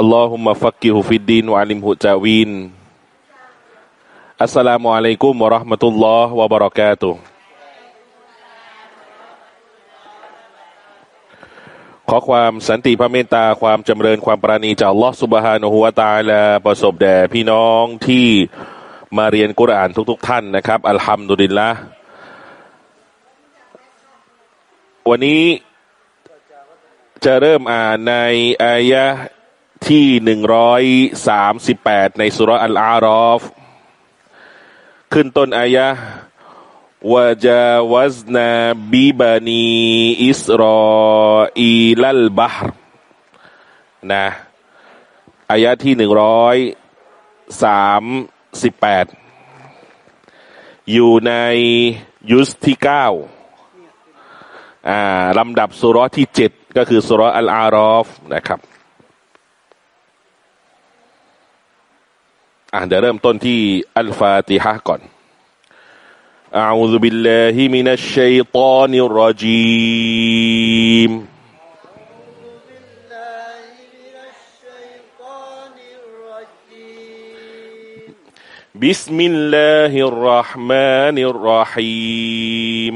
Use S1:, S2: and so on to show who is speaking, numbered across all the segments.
S1: อัลลอฮุมะฟักกิฮุฟิดดีนวะลิมฮุจาวีนอัสสลามุอะลัยกุมวะราะห์มะตุลลอฮ์วะบะเราะกาตุขอความสันติพระเมตตาความจำเริญความปราณีจากลอสุบฮานะฮุวตาและประสบแด่พี่น้องที่มาเรียนกุรานทุกๆทท่านนะครับ อัลฮัมดุลิลละวันนี้จะเริ่มอ่านในอายะ ที่หนึ่งร้อยสามสิบแปดในสุรอัลอารอฟ ขึ้นต้นอายะวะจาวซนาบิบานีอิสรออีลัลบาร์นะอายะที่หนึ่งร้อยสามสิบแปดอยู่ในยุสที่เก้าอ่าลำดับสุรที่เจ็ดก็คือสุรอัลอารอฟนะครับ อ่าเดี๋ยวเริ่มต้นที่อัลฟาติฮะก่อน أعوذ بالله من الشيطان الرجيم
S2: بالله من الشيطان الرجيم
S1: بسم الله الرحمن الرحيم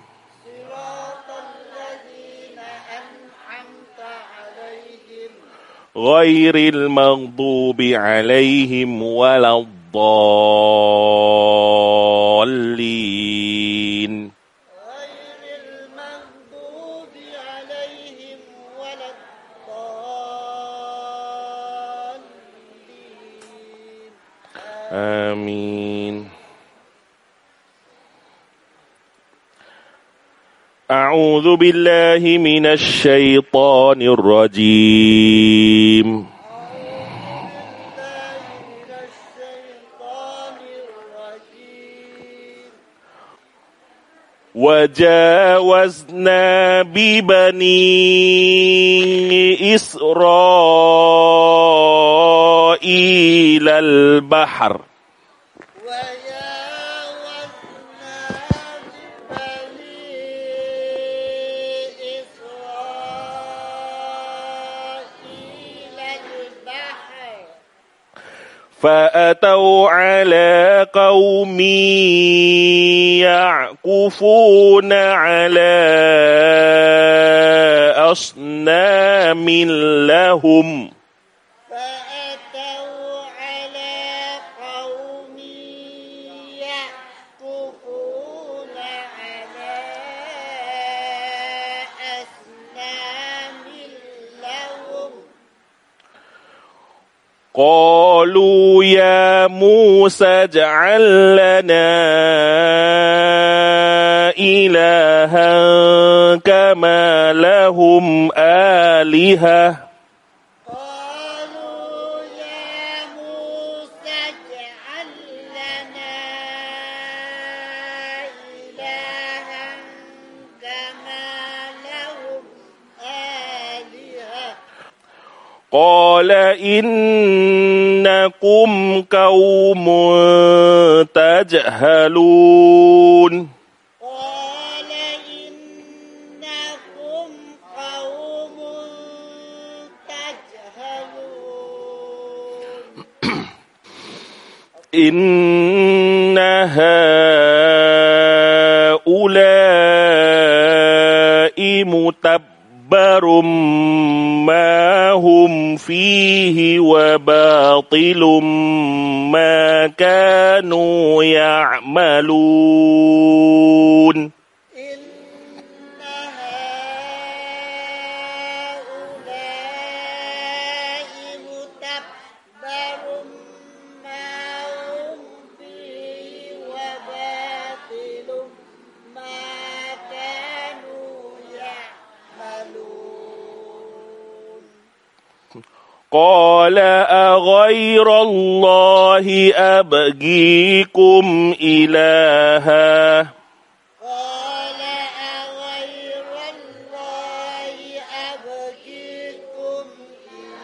S1: غير المغضوب عليهم ولا الضالين.
S2: غير المغضوب عليهم ولا الضالين.
S1: آمين. أعوذ بالله من الشيطان الرجيم. وجاوزنا ببني إسرائيل البحر. فأتوا على قوم يعكفون على أصنام لهم قالوا يا موسى اجعل لنا إلها كما لهم آلهة. قال إنكم قوم تجهلون
S2: قال إنكم قوم تجهلون
S1: إن هؤلاء متبر ما هم فيه وباطل ما كانوا يعملون قال أغير الله أبغيكم إلها؟
S2: قال أغير الله أبغيكم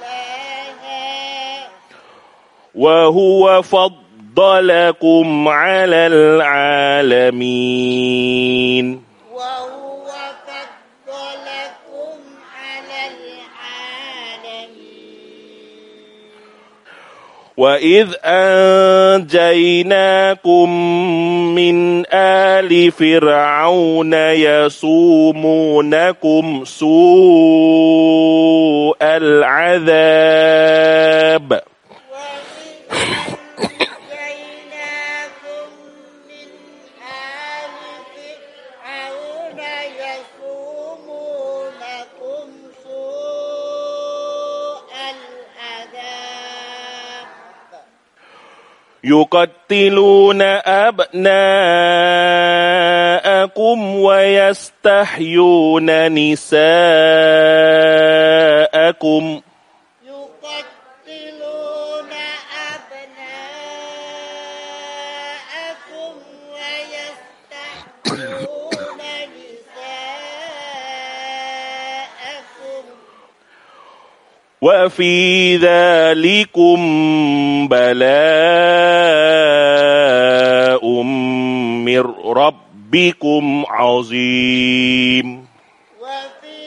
S2: إلها.
S1: وهو فضلكم على العالمين. وإذ أنجيناكم من آل فرعون يسومونكم سوء العذاب يقتلون أبناءكم ويستحيون نساءكم وفي ذلكم بلاء من ربكم عظيم
S2: وفي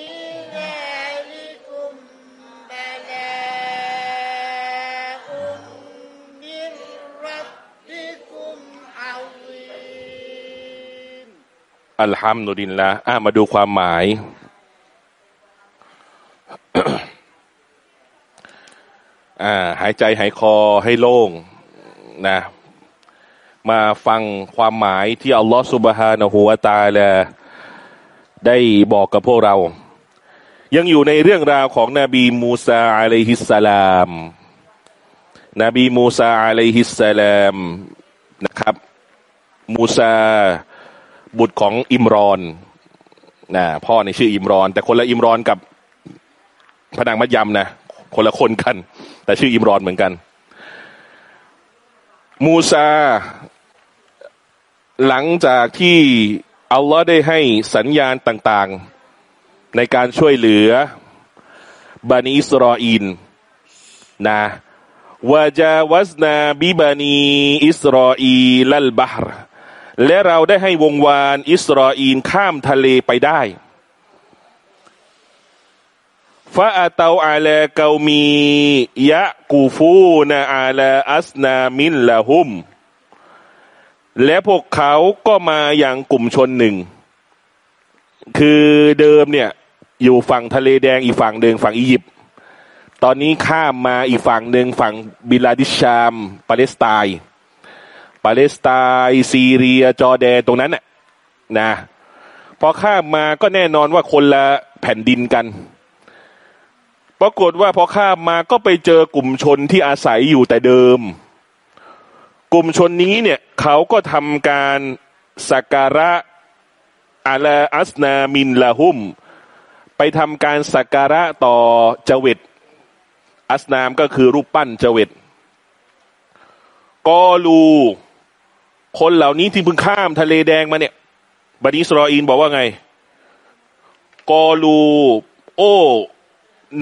S2: ذلكم بلاء من ربكم عظيم
S1: อัลฮัมดุลิลละอ่ะมาดูความหมาย หายใจหายคอให้โล่งนะ มาฟังความหมายที่อัลลอฮฺสุบฮานะฮูวะตาละได้บอกกับพวกเรา ยังอยู่ในเรื่องราวของนบีมูซาอะลัยฮิสสลาม นบีมูซาอะลัยฮิสสลามนะครับ มูซา บุตรของอิมรอนนะพ่อในชื่ออิมรอน แต่คนละอิมรอนกับพนางมัดยำนะ คนละคนกัน แต่ชื่ออิมรอนเหมือนกัน มูซา หลังจากที่อัลลอฮ์ได้ให้สัญญาณต่างๆ ในการช่วยเหลือบานิอิสรออีนนะวาจาวัสนาบิบานีอิสรออีลัลบาฮร์และเราได้ให้วงวานอิสราอีนข้ามทะเลไปได้ ฟาอาเตาอาลาเกามียะกูฟูนาอาลาอัสนามินละหุม และพวกเขาก็มาอย่างกลุ่มชนหนึ่ง คือเดิมเนี่ย อยู่ฝั่งทะเลแดงอีกฝั่งหนึ่งฝั่งอียิปต์ตอนนี้ข้ามมาอีกฝั่งหนึ่งฝั่งบิลาดิชชาม ปาเลสไตน์ปาเลสไตน์ซีเรียจอร์แดนตรงนั้นน่ะนะพอข้ามมาก็แน่นอนว่าคนละแผ่นดินกัน ปรากฏว่าพอข้ามมาก็ไปเจอกลุ่มชนที่อาศัยอยู่แต่เดิม กลุ่มชนนี้เนี่ยเขาก็ทำการสักการะอาลาอัสนามินละหุม ไปทำการสักการะต่อเจวิตอัสนามก็คือรูปปั้นเจวิตกอลูคนเหล่านี้ที่เพิ่งข้ามทะเลแดงมาเนี่ยบันิสรออีนบอกว่าไง กอลู โอ้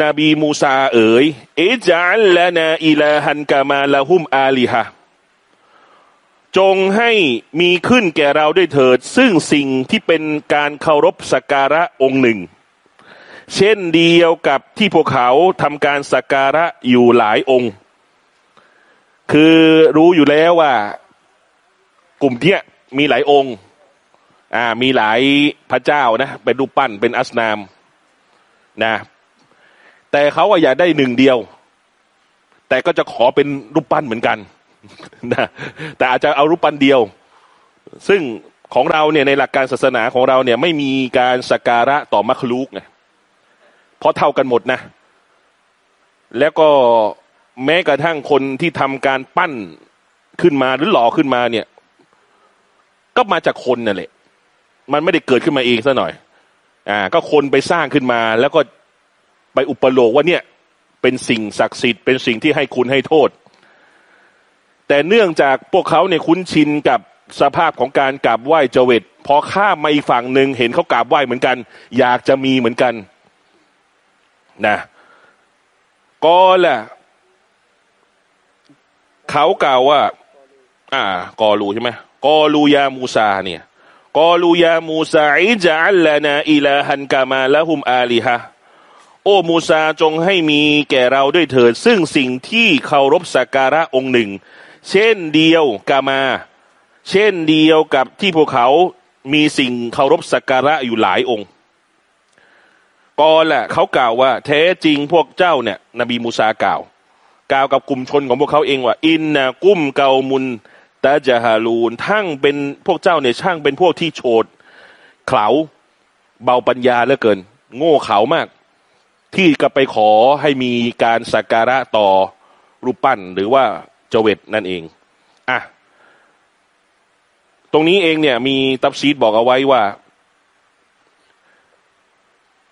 S1: นบีมูซาเอ๋ยเอจัลละนาอิลาฮันกามาละหุมอาลีฮะจงให้มีขึ้นแก่เราด้วยเถิด ซึ่งสิ่งที่เป็นการเคารพสักการะองค์หนึ่ง เช่นเดียวกับที่พวกเขาทำการสักการะอยู่หลายองค์ คือรู้อยู่แล้วว่า กลุ่มเนี้ยมีหลายองค์ อ่ามีหลายพระเจ้านะ เป็นรูปปั้นเป็นอัสนามนะ แต่เขาอะอยากได้หนึ่งเดียว แต่ก็จะขอเป็นรูปปั้นเหมือนกันนะแต่อาจจะเอารูปปั้นเดียว ซึ่งของเราเนี่ยในหลักการศาสนาของเราเนี่ยไม่มีการสักการะต่อมัคลูกไงเพราะเท่ากันหมดนะ แล้วก็แม้กระทั่งคนที่ทำการปั้นขึ้นมาหรือหล่อขึ้นมาเนี่ย ก็มาจากคนนั่นแหละ มันไม่ได้เกิดขึ้นมาเองซะหน่อย อ่า ก็คนไปสร้างขึ้นมา แล้วก็ ไปอุปโลกว่าเนี่ยเป็นสิ่งศักดิ์สิทธิ์เป็นสิ่งที่ให้คุณให้โทษ แต่เนื่องจากพวกเขาเนี่ยคุ้นชินกับสภาพของการกราบไหว้เจเวตพอข้ามมาอีกฝั่งหนึ่งเห็นเขากราบไหว้เหมือนกัน อยากจะมีเหมือนกันนะก็แหละเขากล่าวว่า อ่า กอลูใช่ไหมกอลูยามูซาเนี่ยกอลูยามูซาอิจัลลานาอิลาฮันกามาละหุมอาลีฮะ โอ้มูซาจงให้มีแก่เราด้วยเถิด ซึ่งสิ่งที่เคารพสักการะองค์หนึ่ง เช่นเดียวกามา เช่นเดียวกับที่พวกเขามีสิ่งเคารพสักการะอยู่หลายองค์ก็แหละเขากล่าวว่าแท้จริงพวกเจ้าเนี่ย นบีมูซากล่าว กล่าวกับกลุ่มชนของพวกเขาเองว่า อินนะกุ้มเกามุนตาจาฮาลูนทั้งเป็นพวกเจ้าเนี่ยช่างเป็นพวกที่โฉดเขาเบาปัญญาเหลือเกิน โง่เขามาก ที่ก็ไปขอให้มีการสักการะต่อรูปปั้นหรือว่าเจเวตนั่นเองอะตรงนี้เองเนี่ยมีตับซีดบอกเอาไว้ว่า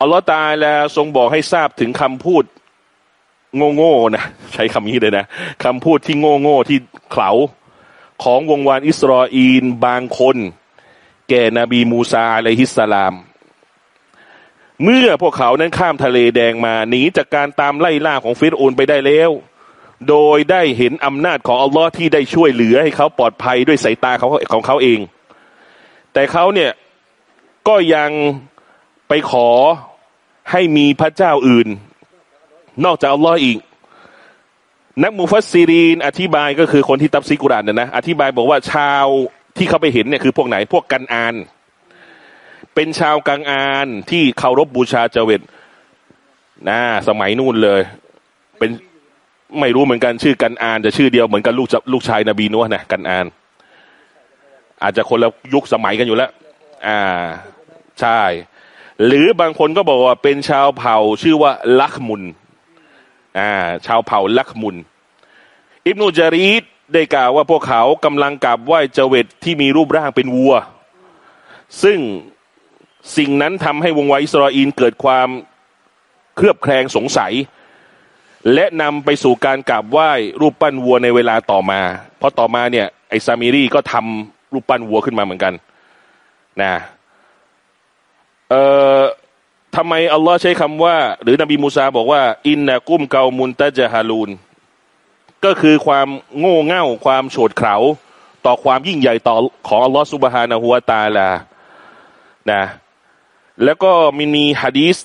S1: อัลลอฮฺตาแล้วทรงบอกให้ทราบถึงคำพูดโง่ๆนะใช้คำนี้เลยนะคำพูดที่โง่ๆที่เขาของวงวานอิสราเอลบางคน แก่นบีมูซาอะลัยฮิสสลาม เมื่อพวกเขานั้นข้ามทะเลแดงมาหนีจากการตามไล่ล่าของฟิรโอนไปได้แล้ว โดยได้เห็นอำนาจของอัลลอฮ์ที่ได้ช่วยเหลือให้เขาปลอดภัยด้วยสายตาเขาของเขาเอง แต่เขาเนี่ยก็ยังไปขอให้มีพระเจ้าอื่น นอกจากอัลลอฮ์อีก นักมุฟัสซีรีนอธิบายก็คือคนที่ตับซีกุรานเนี่ยนะอธิบายบอกว่าชาวที่เขาไปเห็นเนี่ยคือพวกไหนพวกกันอาน เป็นชาวกังอานที่เคารพบบูชาเจเวตนะสมัยนู่นเลย เป็นไม่รู้เหมือนกันชื่อกันอานแต่ชื่อเดียวเหมือนกันลูกลูกชายนบีนัวนะกันอาน อาจจะคนละยุคสมัยกันอยู่แล้ว อ่า ใช่ หรือบางคนก็บอกว่าเป็นชาวเผ่าชื่อว่าลักมุน อ่า ชาวเผ่าลักมุน อิบนุจารีดได้กล่าวว่าพวกเขากำลังกราบไหว้เจเวตที่มีรูปร่างเป็นวัว ซึ่ง สิ่งนั้นทำให้วงไวอิสราเอลเกิดความเครือบแคลงสงสัย และนำไปสู่การกราบไหว้รูปปั้นวัวในเวลาต่อมา เพราะต่อมาเนี่ยไอซามิรีก็ทำรูปปั้นวัวขึ้นมาเหมือนกันนะเอ่อทำไมอัลลอฮ์ใช้คำว่า หรือนบีมูซาบอกว่า อินนะกุ้มเกามุนตะจฮาลูน ก็คือความโง่เง่าความโฉดเขลาต่อความยิ่งใหญ่ต่อของอัลลอฮ์สุบฮานะฮัวาตาลานะ แล้วก็มีมีฮะดีส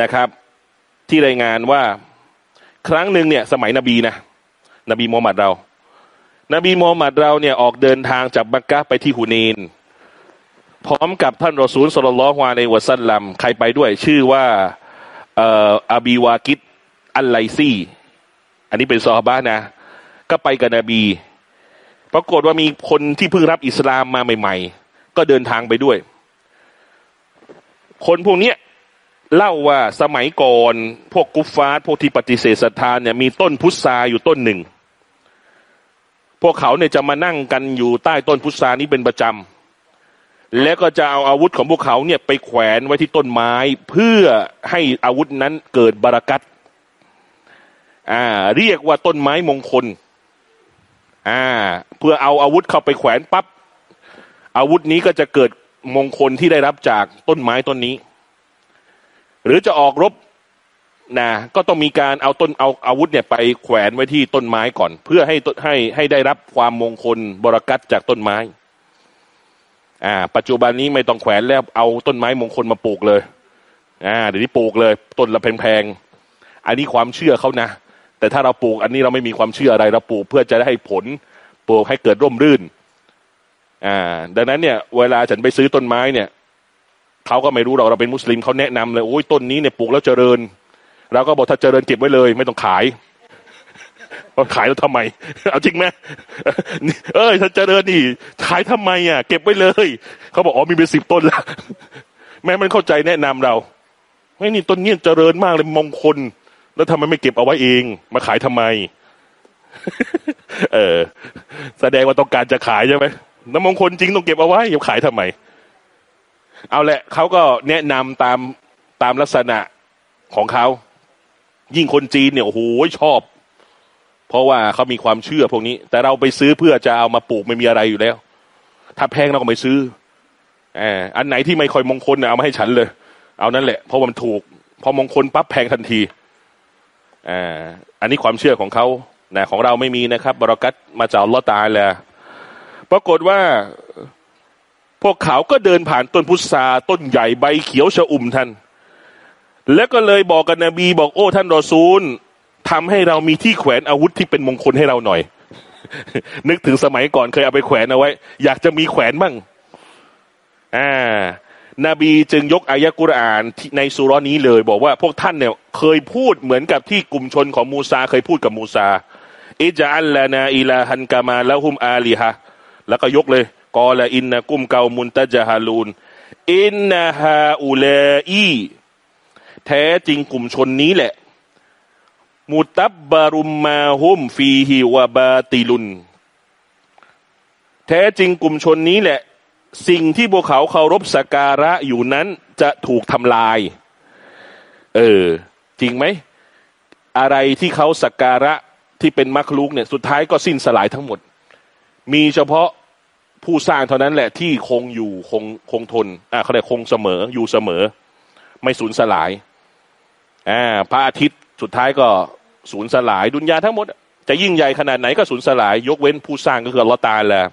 S1: นะครับ ที่รายงานว่าครั้งหนึ่งเนี่ย สมัยนบีนะนบีมูฮัมมัดเรา นบีมูฮัมมัดเราเนี่ยออกเดินทางจากบักกะไปที่ฮุเนน พร้อมกับท่านรอซูลสุลลัลฮวาในวะซัลลัมใครไปด้วย ชื่อว่าเอ่ออาบีวากิดอัลไลซีอันนี้เป็นซอฮาบะนะ ก็ไปกับนบี ปรากฏว่ามีคนที่เพิ่งรับอิสลามมาใหม่ ๆ ก็เดินทางไปด้วย คนพวกนี้เล่าว่าสมัยก่อน พวกกุฟฟาร์พวกที่ปฏิเสธศรัทธาเนี่ยมีต้นพุทราอยู่ต้นหนึ่ง พวกเขาเนี่ยจะมานั่งกันอยู่ใต้ต้นพุทรานี้เป็นประจำ แล้วก็จะเอาอาวุธของพวกเขาเนี่ยไปแขวนไว้ที่ต้นไม้ เพื่อให้อาวุธนั้นเกิดบารักัตอ่า เรียกว่าต้นไม้มงคล อ่า เพื่อเอาอาวุธเข้าไปแขวนปับ๊บอาวุธนี้ก็จะเกิด มงคลที่ได้รับจากต้นไม้ต้นนี้ หรือจะออกรบนะก็ต้องมีการเอาต้นเอาอาวุธเนี่ยไปแขวนไว้ที่ต้นไม้ก่อน เพื่อให้ให้ให้ได้รับความมงคลบรักัตจากต้นไม้อ่าปัจจุบันนี้ไม่ต้องแขวนแล้วเอาต้นไม้มงคลมาปลูกเลยอ่าเดี๋ยวนี้ปลูกเลย ต้นละแพงๆอันนี้ความเชื่อเขานะ แต่ถ้าเราปลูกอันนี้เราไม่มีความเชื่ออะไรเราปลูกเพื่อจะได้ให้ผลปลูกให้เกิดร่มรื่น อ่า ดังนั้นเนี่ย เวลาฉันไปซื้อต้นไม้เนี่ยเขาก็ไม่รู้เราเราเป็นมุสลิมเขาแนะนำเลยโอ้ยต้นนี้เนี่ยปลูกแล้วเจริญเราก็บอกถ้าเจริญเก็บไว้เลย ไม่ต้องขายขายแล้วทำไม เอาจริงไหมเออถ้าเจริญนี่ขายทำไมอะ เก็บไว้เลยเขาบอกอ๋อมีเป็นสิบต้นแล้วแม่มันเข้าใจแนะนำเราไม่นี่ต้นนี้ยเจริญมากเลยมงคล แล้วทำไมไม่เก็บเอาไว้เอง มาขายทำไม เออ แสดงว่าต้องการจะขายใช่ไหม น้ำมงคลจริงต้องเก็บเอาไว้อย่าขายทำไม เอาแหละเขาก็แนะนำตามตามลักษณะของเขา ยิ่งคนจีนเนี่ยโอ้โหชอบ เพราะว่าเขามีความเชื่อพวกนี้ แต่เราไปซื้อเพื่อจะเอามาปลูกไม่มีอะไรอยู่แล้ว ถ้าแพงเราก็ไม่ซื้อออันไหนที่ไม่ค่อยมงคลเนี่ยเอามาให้ฉันเลย เอานั่นแหละ เพราะมันถูก พอมงคลปั๊บแพงทันทีอ่าอันนี้ความเชื่อของเขานะของเราไม่มีนะครับบรกัตมาจากลอตาแลว ปรากฏว่าพวกเขาก็เดินผ่านต้นพุทราต้นใหญ่ใบเขียวชะอุ่มท่าน แล้วก็เลยบอกกับนบีบอกโอ้ท่านรอซูลทำให้เรามีที่แขวนอาวุธที่เป็นมงคลให้เราหน่อย นึกถึงสมัยก่อนเคยเอาไปแขวนเอาไว้ อยากจะมีแขวนบ้างอ่านบีจึงยกอายะกุรอานในสุรนี้เลย บอกว่าพวกท่านเนี่ยเคยพูดเหมือนกับที่กลุ่มชนของมูซาเคยพูดกับมูซาอิจอัลลานาอิลาฮันกามาแล้วฮุมอาลีฮะ แล้วก็ยกเลยกอลาอินนะกุมเกามุนตะจฮาลูนอินนาฮาอูเลอีแท้จริงกลุ่มชนนี้แหละ มุตับบารุมมาฮุมฟีฮิวาบาติลุน แท้จริงกลุ่มชนนี้แหละ สิ่งที่พวกเขาเคารพสักการะอยู่นั้นจะถูกทำลาย เออ จริงไหม อะไรที่เขาสักการะที่เป็นมักลุกเนี่ย สุดท้ายก็สิ้นสลายทั้งหมด มีเฉพาะ ผู้สร้างเท่านั้นแหละที่คงอยู่คงคงทนอ่าเขาเรียกคงเสมออยู่เสมอ ไม่สูญสลายอ่าพระอาทิตย์สุดท้ายก็สูญสลาย ดุนยาทั้งหมด จะยิ่งใหญ่ขนาดไหนก็สูญสลาย ยกเว้นผู้สร้างก็คือลอตาแลว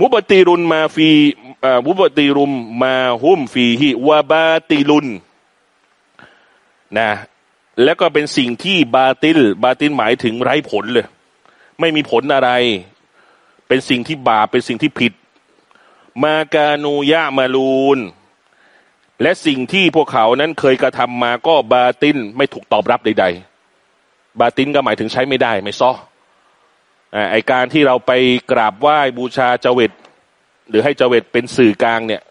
S1: มุบตีรุนมาฟีมุบตีรุมมาหุมฟีฮิวาบาตีรุนนะแล้วก็เป็นสิ่งที่บาติล บาติลหมายถึงไร้ผลเลย ไม่มีผลอะไร เป็นสิ่งที่บาปเป็นสิ่งที่ผิด มากานูยะมาลูน และสิ่งที่พวกเขานั้นเคยกระทำมาก็บาตินไม่ถูกตอบรับใด ๆ บาตินก็หมายถึงใช้ไม่ได้ ไม่ซ้อไอการที่เราไปกราบไหว้บูชาเจวิตหรือให้เจวิตเป็นสื่อกลางเนี่ย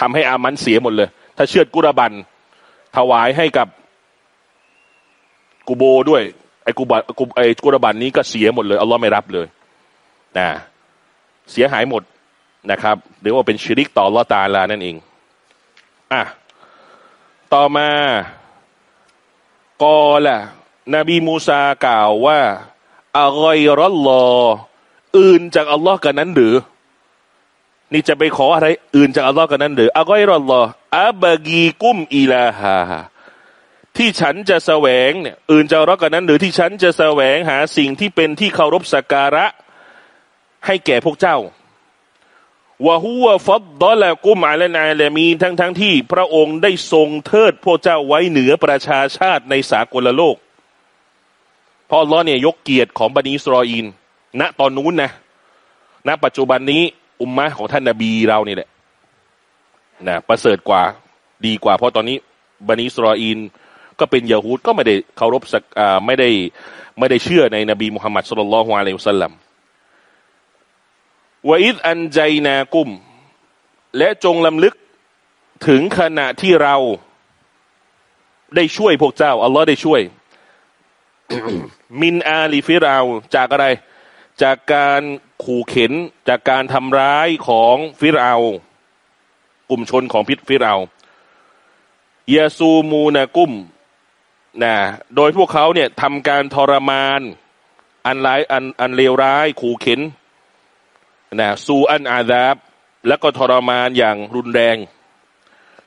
S1: ทำให้อามันเสียหมดเลย ถ้าเชือดกุรบัน ถวายให้กับกูโบด้วยไอกูบไอกุรบันนี้ก็เสียหมดเลยอัลลอฮ์ไม่รับเลย นะเสียหายหมดนะครับหรือว่าเป็นชิริกต่อลอตาลานั่นเองอะต่อมากอละนบีมูซากล่าวว่าอะไรรอลลออื่นจากอัลลอฮ์กันนั้นหรือ นี่จะไปขออะไรอื่นจากอัลลอฮ์กันนั้นหรืออะไรรอลลออับกีกุมอีลาฮาที่ฉันจะแสวงเนี่ยอื่นจากอัลลอฮ์กันนั้น หรือที่ฉันจะแสวงหาสิ่งที่เป็นที่เคารพสักการะ ให้แก่พวกเจ้าวะฮุวฟัดดอละกุมอาลนายลมีทั้งทั้งที่ พระองค์ได้ทรงเทิดพวกเจ้าไว้เหนือประชาชาติในสากลโลกพอล้อเนี่ยยกเกียรติของบันิสรออีนณตอนนู้นนะณปัจจุบันนี้อุมมะของท่านนาบีเรานี่แหละนะประเสริฐกว่าดีกว่า เพราะตอนนี้บันิสรออีนก็เป็นยาฮูดก็ไม่ได้เคารพสักไม่ได้ไม่ได้เชื่อในนบีมุฮัมมัดสุลลัลฮวาเลวซัลลัม วอิดอันใจนากุม และจงลำลึกถึงขณะที่เราได้ช่วยพวกเจ้า อัลลอฮ์ได้ช่วย มินอาลีฟิราจากอะไร จากการขู่เข็นจากการทำร้ายของฟิรเอากลุ่มชนของพิษฟิรเอยาซูมูนากุมนะโดยพวกเขาเนี่ยทำการทรมาน อันร้ายอันอันเลวร้ายขู่เข็น นะซูอันอาดาบ แล้วก็ทรมานอย่างรุนแรง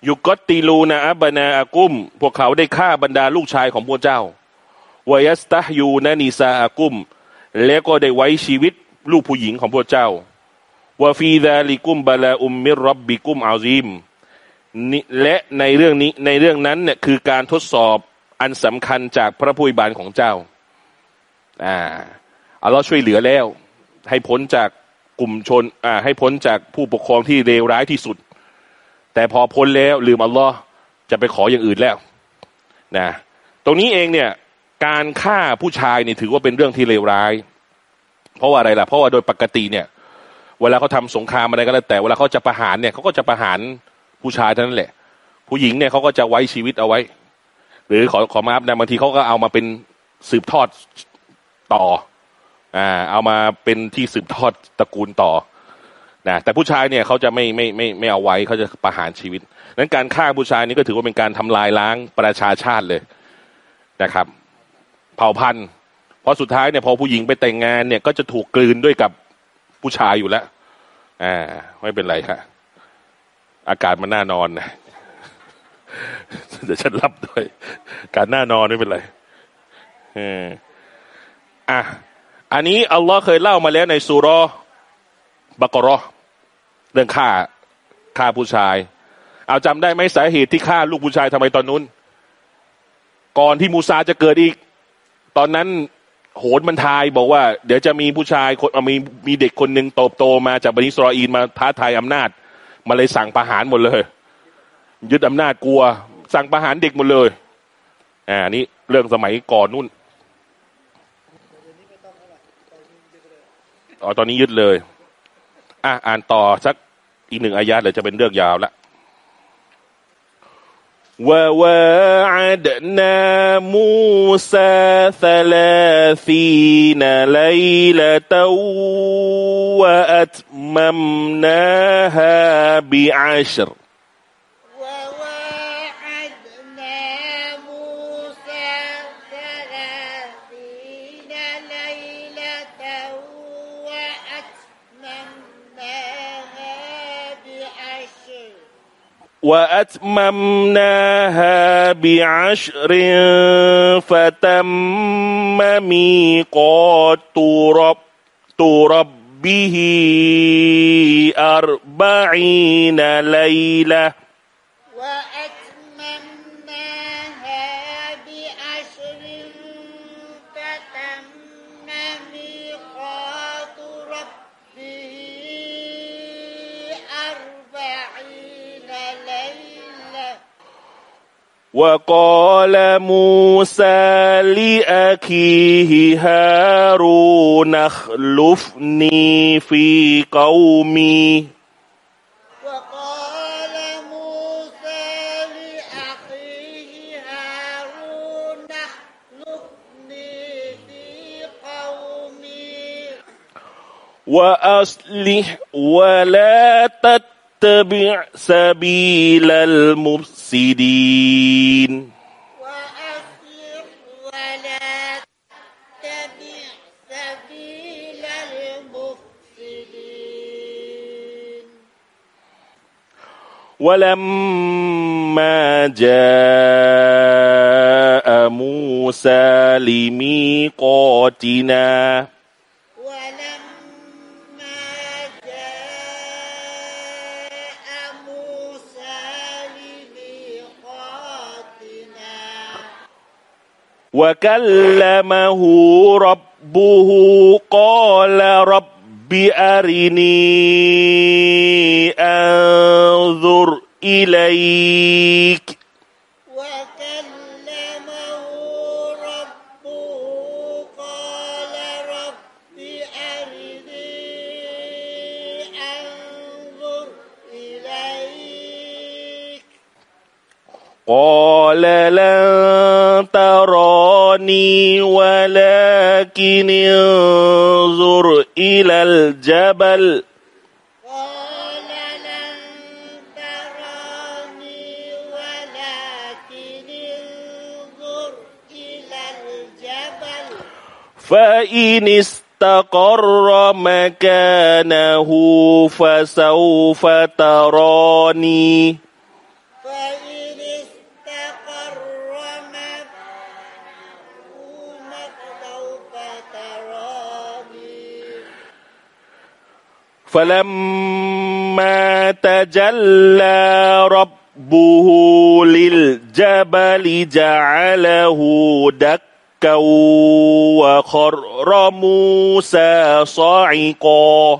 S1: ยุกติลูนาอับนาอากุม พวกเขาได้ฆ่าบรรดาลูกชายของพวกเจ้าวายัสตายูนานิซาอากุม แล้วก็ได้ไว้ชีวิตลูกผู้หญิงของพวกเจ้าวาฟีดาลิกุมบาลาอุมมิรับบิกุมอาซิมและในเรื่องนี้ในเรื่องนั้นเนี่ยคือการทดสอบอันสำคัญจากพระผู้บานของเจ้าอ่าอัลลอฮ์ช่วยเหลือแล้ว ให้พ้นจาก กลุ่มชนอ่าให้พ้นจากผู้ปกครองที่เลวร้ายที่สุด แต่พอพ้นแล้วลืมอัลลอฮ์จะไปขออย่างอื่นแล้วนะตรงนี้เองเนี่ยการฆ่าผู้ชายเนี่ยถือว่าเป็นเรื่องที่เลวร้าย เพราะว่าอะไรล่ะ เพราะว่าโดยปกติเนี่ย เวลาเขาทาสงครามอะไรก็แล้วแต่เวลาเขาจะประหารเนี่ยเขาก็จะประหารผู้ชายเท่านั้นแหละ ผู้หญิงเนี่ยเขาก็จะไว้ชีวิตเอาไว้ หรือขอขอมาอัพนะบางทีเขาก็เอามาเป็นสืบทอดต่อ อ่าเอามาเป็นที่สืบทอดตระกูลต่อนะแต่ผู้ชายเนี่ยเขาจะไม่ไม่ไม่ไม่เอาไว้เขาจะประหารชีวิตนั้นการฆ่าผู้ชายนี่ก็ถือว่าเป็นการทำลายล้างประชาชาติเลยนะครับ เผ่าพันธุ์พราะสุดท้ายเนี่ยพอผู้หญิงไปแต่งงานเนี่ย ก็จะถูกกลืนด้วยกับผู้ชายอยู่แล้วอ่าไม่เป็นไรครับอากาศมันน่านอนนะเดี๋ยวฉันรับด้วย การน่านอนไม่เป็นไรเอออะ อันนี้อัลลอฮ์เคยเล่ามาแล้วในสุรบักรอเรื่องฆ่าฆ่าผู้ชาย เอาจำได้ไหมสาเหตุที่ฆ่าลูกผู้ชายทำไมตอนนู้น ก่อนที่มูซาจะเกิดอีก ตอนนั้นโหนมันทายบอกว่า เดี๋ยวจะมีผู้ชายคนมีมีเด็กคนหนึ่งโตโตมาจากบันิสรออีนมาท้าทายอำนาจ มาเลยสั่งประหารหมดเลย ยึดอำนาจกลัว สั่งประหารเด็กหมดเลยอ่านี่เรื่องสมัยก่อนนู่น อ๋อตอนนี้ยึดเลยอะอ่านต่อสักอีกหนึ่งอายาเดี๋ยวจะเป็นเรื่องยาวละว่าวาอัดนามูซาทลาซีนไลลาตวะอัตมัมนาฮาบิอัชร์ وأتممناها بعشر فتم ميقات رب ربه أربعين ليلة وقال موسى لأخيه هارون اخلفني في قومي.
S2: وقال موسى لأخيه هارون اخلفني في قومي.
S1: وأصلح ولا تتبع سبيل المفسدين المفسدين.
S2: وأصلح ولا تتبع سبيل المفسدين.
S1: ولما جاء موسى لميقاتنا وكلمه ربه قال رب أرني أنظر إليك
S2: قال
S1: لن تراني ولكن انظر إلى الجبل.
S2: قال لن تراني ولكن انظر إلى الجبل.
S1: فإن استقر مكانه فسوف تراني. فلما تجلى ربه للجبل جعله دكا وخر موسى صعقا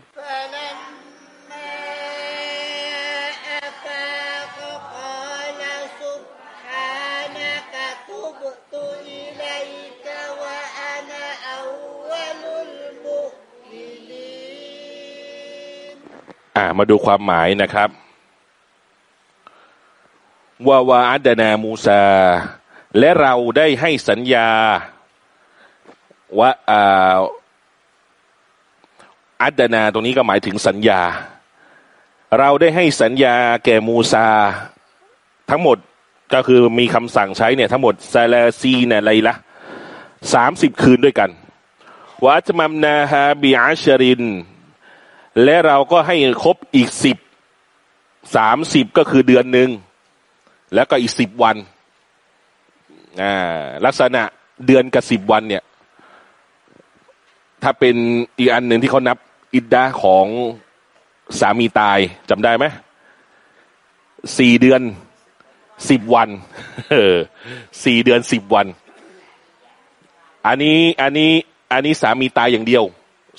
S1: อ่ามาดูความหมายนะครับว่าวาอัดนามูซา และเราได้ให้สัญญาว่าอัดนาตรงนี้ก็หมายถึงสัญญา เราได้ให้สัญญาแก่มูซา ทั้งหมดก็คือมีคำสั่งใช้เนี่ยทั้งหมดซาลาซีเนี่ยอะไรละสามสิบคืนด้วยกันวัจมัมนาฮาบิอาชริน และเราก็ให้ครบอีกสิบสามสิบก็คือเดือนหนึ่งแล้วก็อีกสิบวันอ่าลักษณะเดือนกับสิบวันเนี่ย ถ้าเป็นอีกอันหนึ่งที่เขานับอิดดาของสามีตายจำได้ไหมสี่เดือนสิบวันเออสี่เดือนสิบวัน อันนี้อันนี้อันนี้สามีตายอย่างเดียว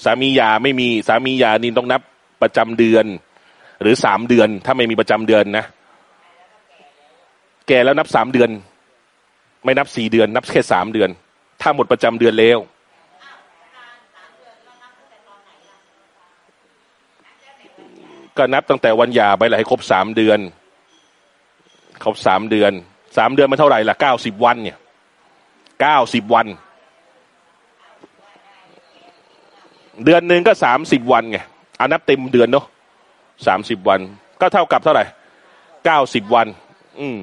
S1: สามียาไม่มีสามียานี่ต้องนับประจำเดือน หรือสามเดือน ถ้าไม่มีประจำเดือนนะ แก่แล้วนับสามเดือน ไม่นับสี่เดือน นับแค่สามเดือน ถ้าหมดประจำเดือนแล้วก็นับตั้งแต่วันหย่าไปเลยให้ครบสามเดือน ครบสามเดือนสามเดือนมันเท่าไหร่ล่ะเก้าสิบวันเนี่ยเก้าสิบวัน เดือนหนึ่งก็สามสิบวันไงอานับเต็มเดือนเนาะสามสิบวัน ก็เท่ากับเท่าไหร่เก้าสิบวัน อืม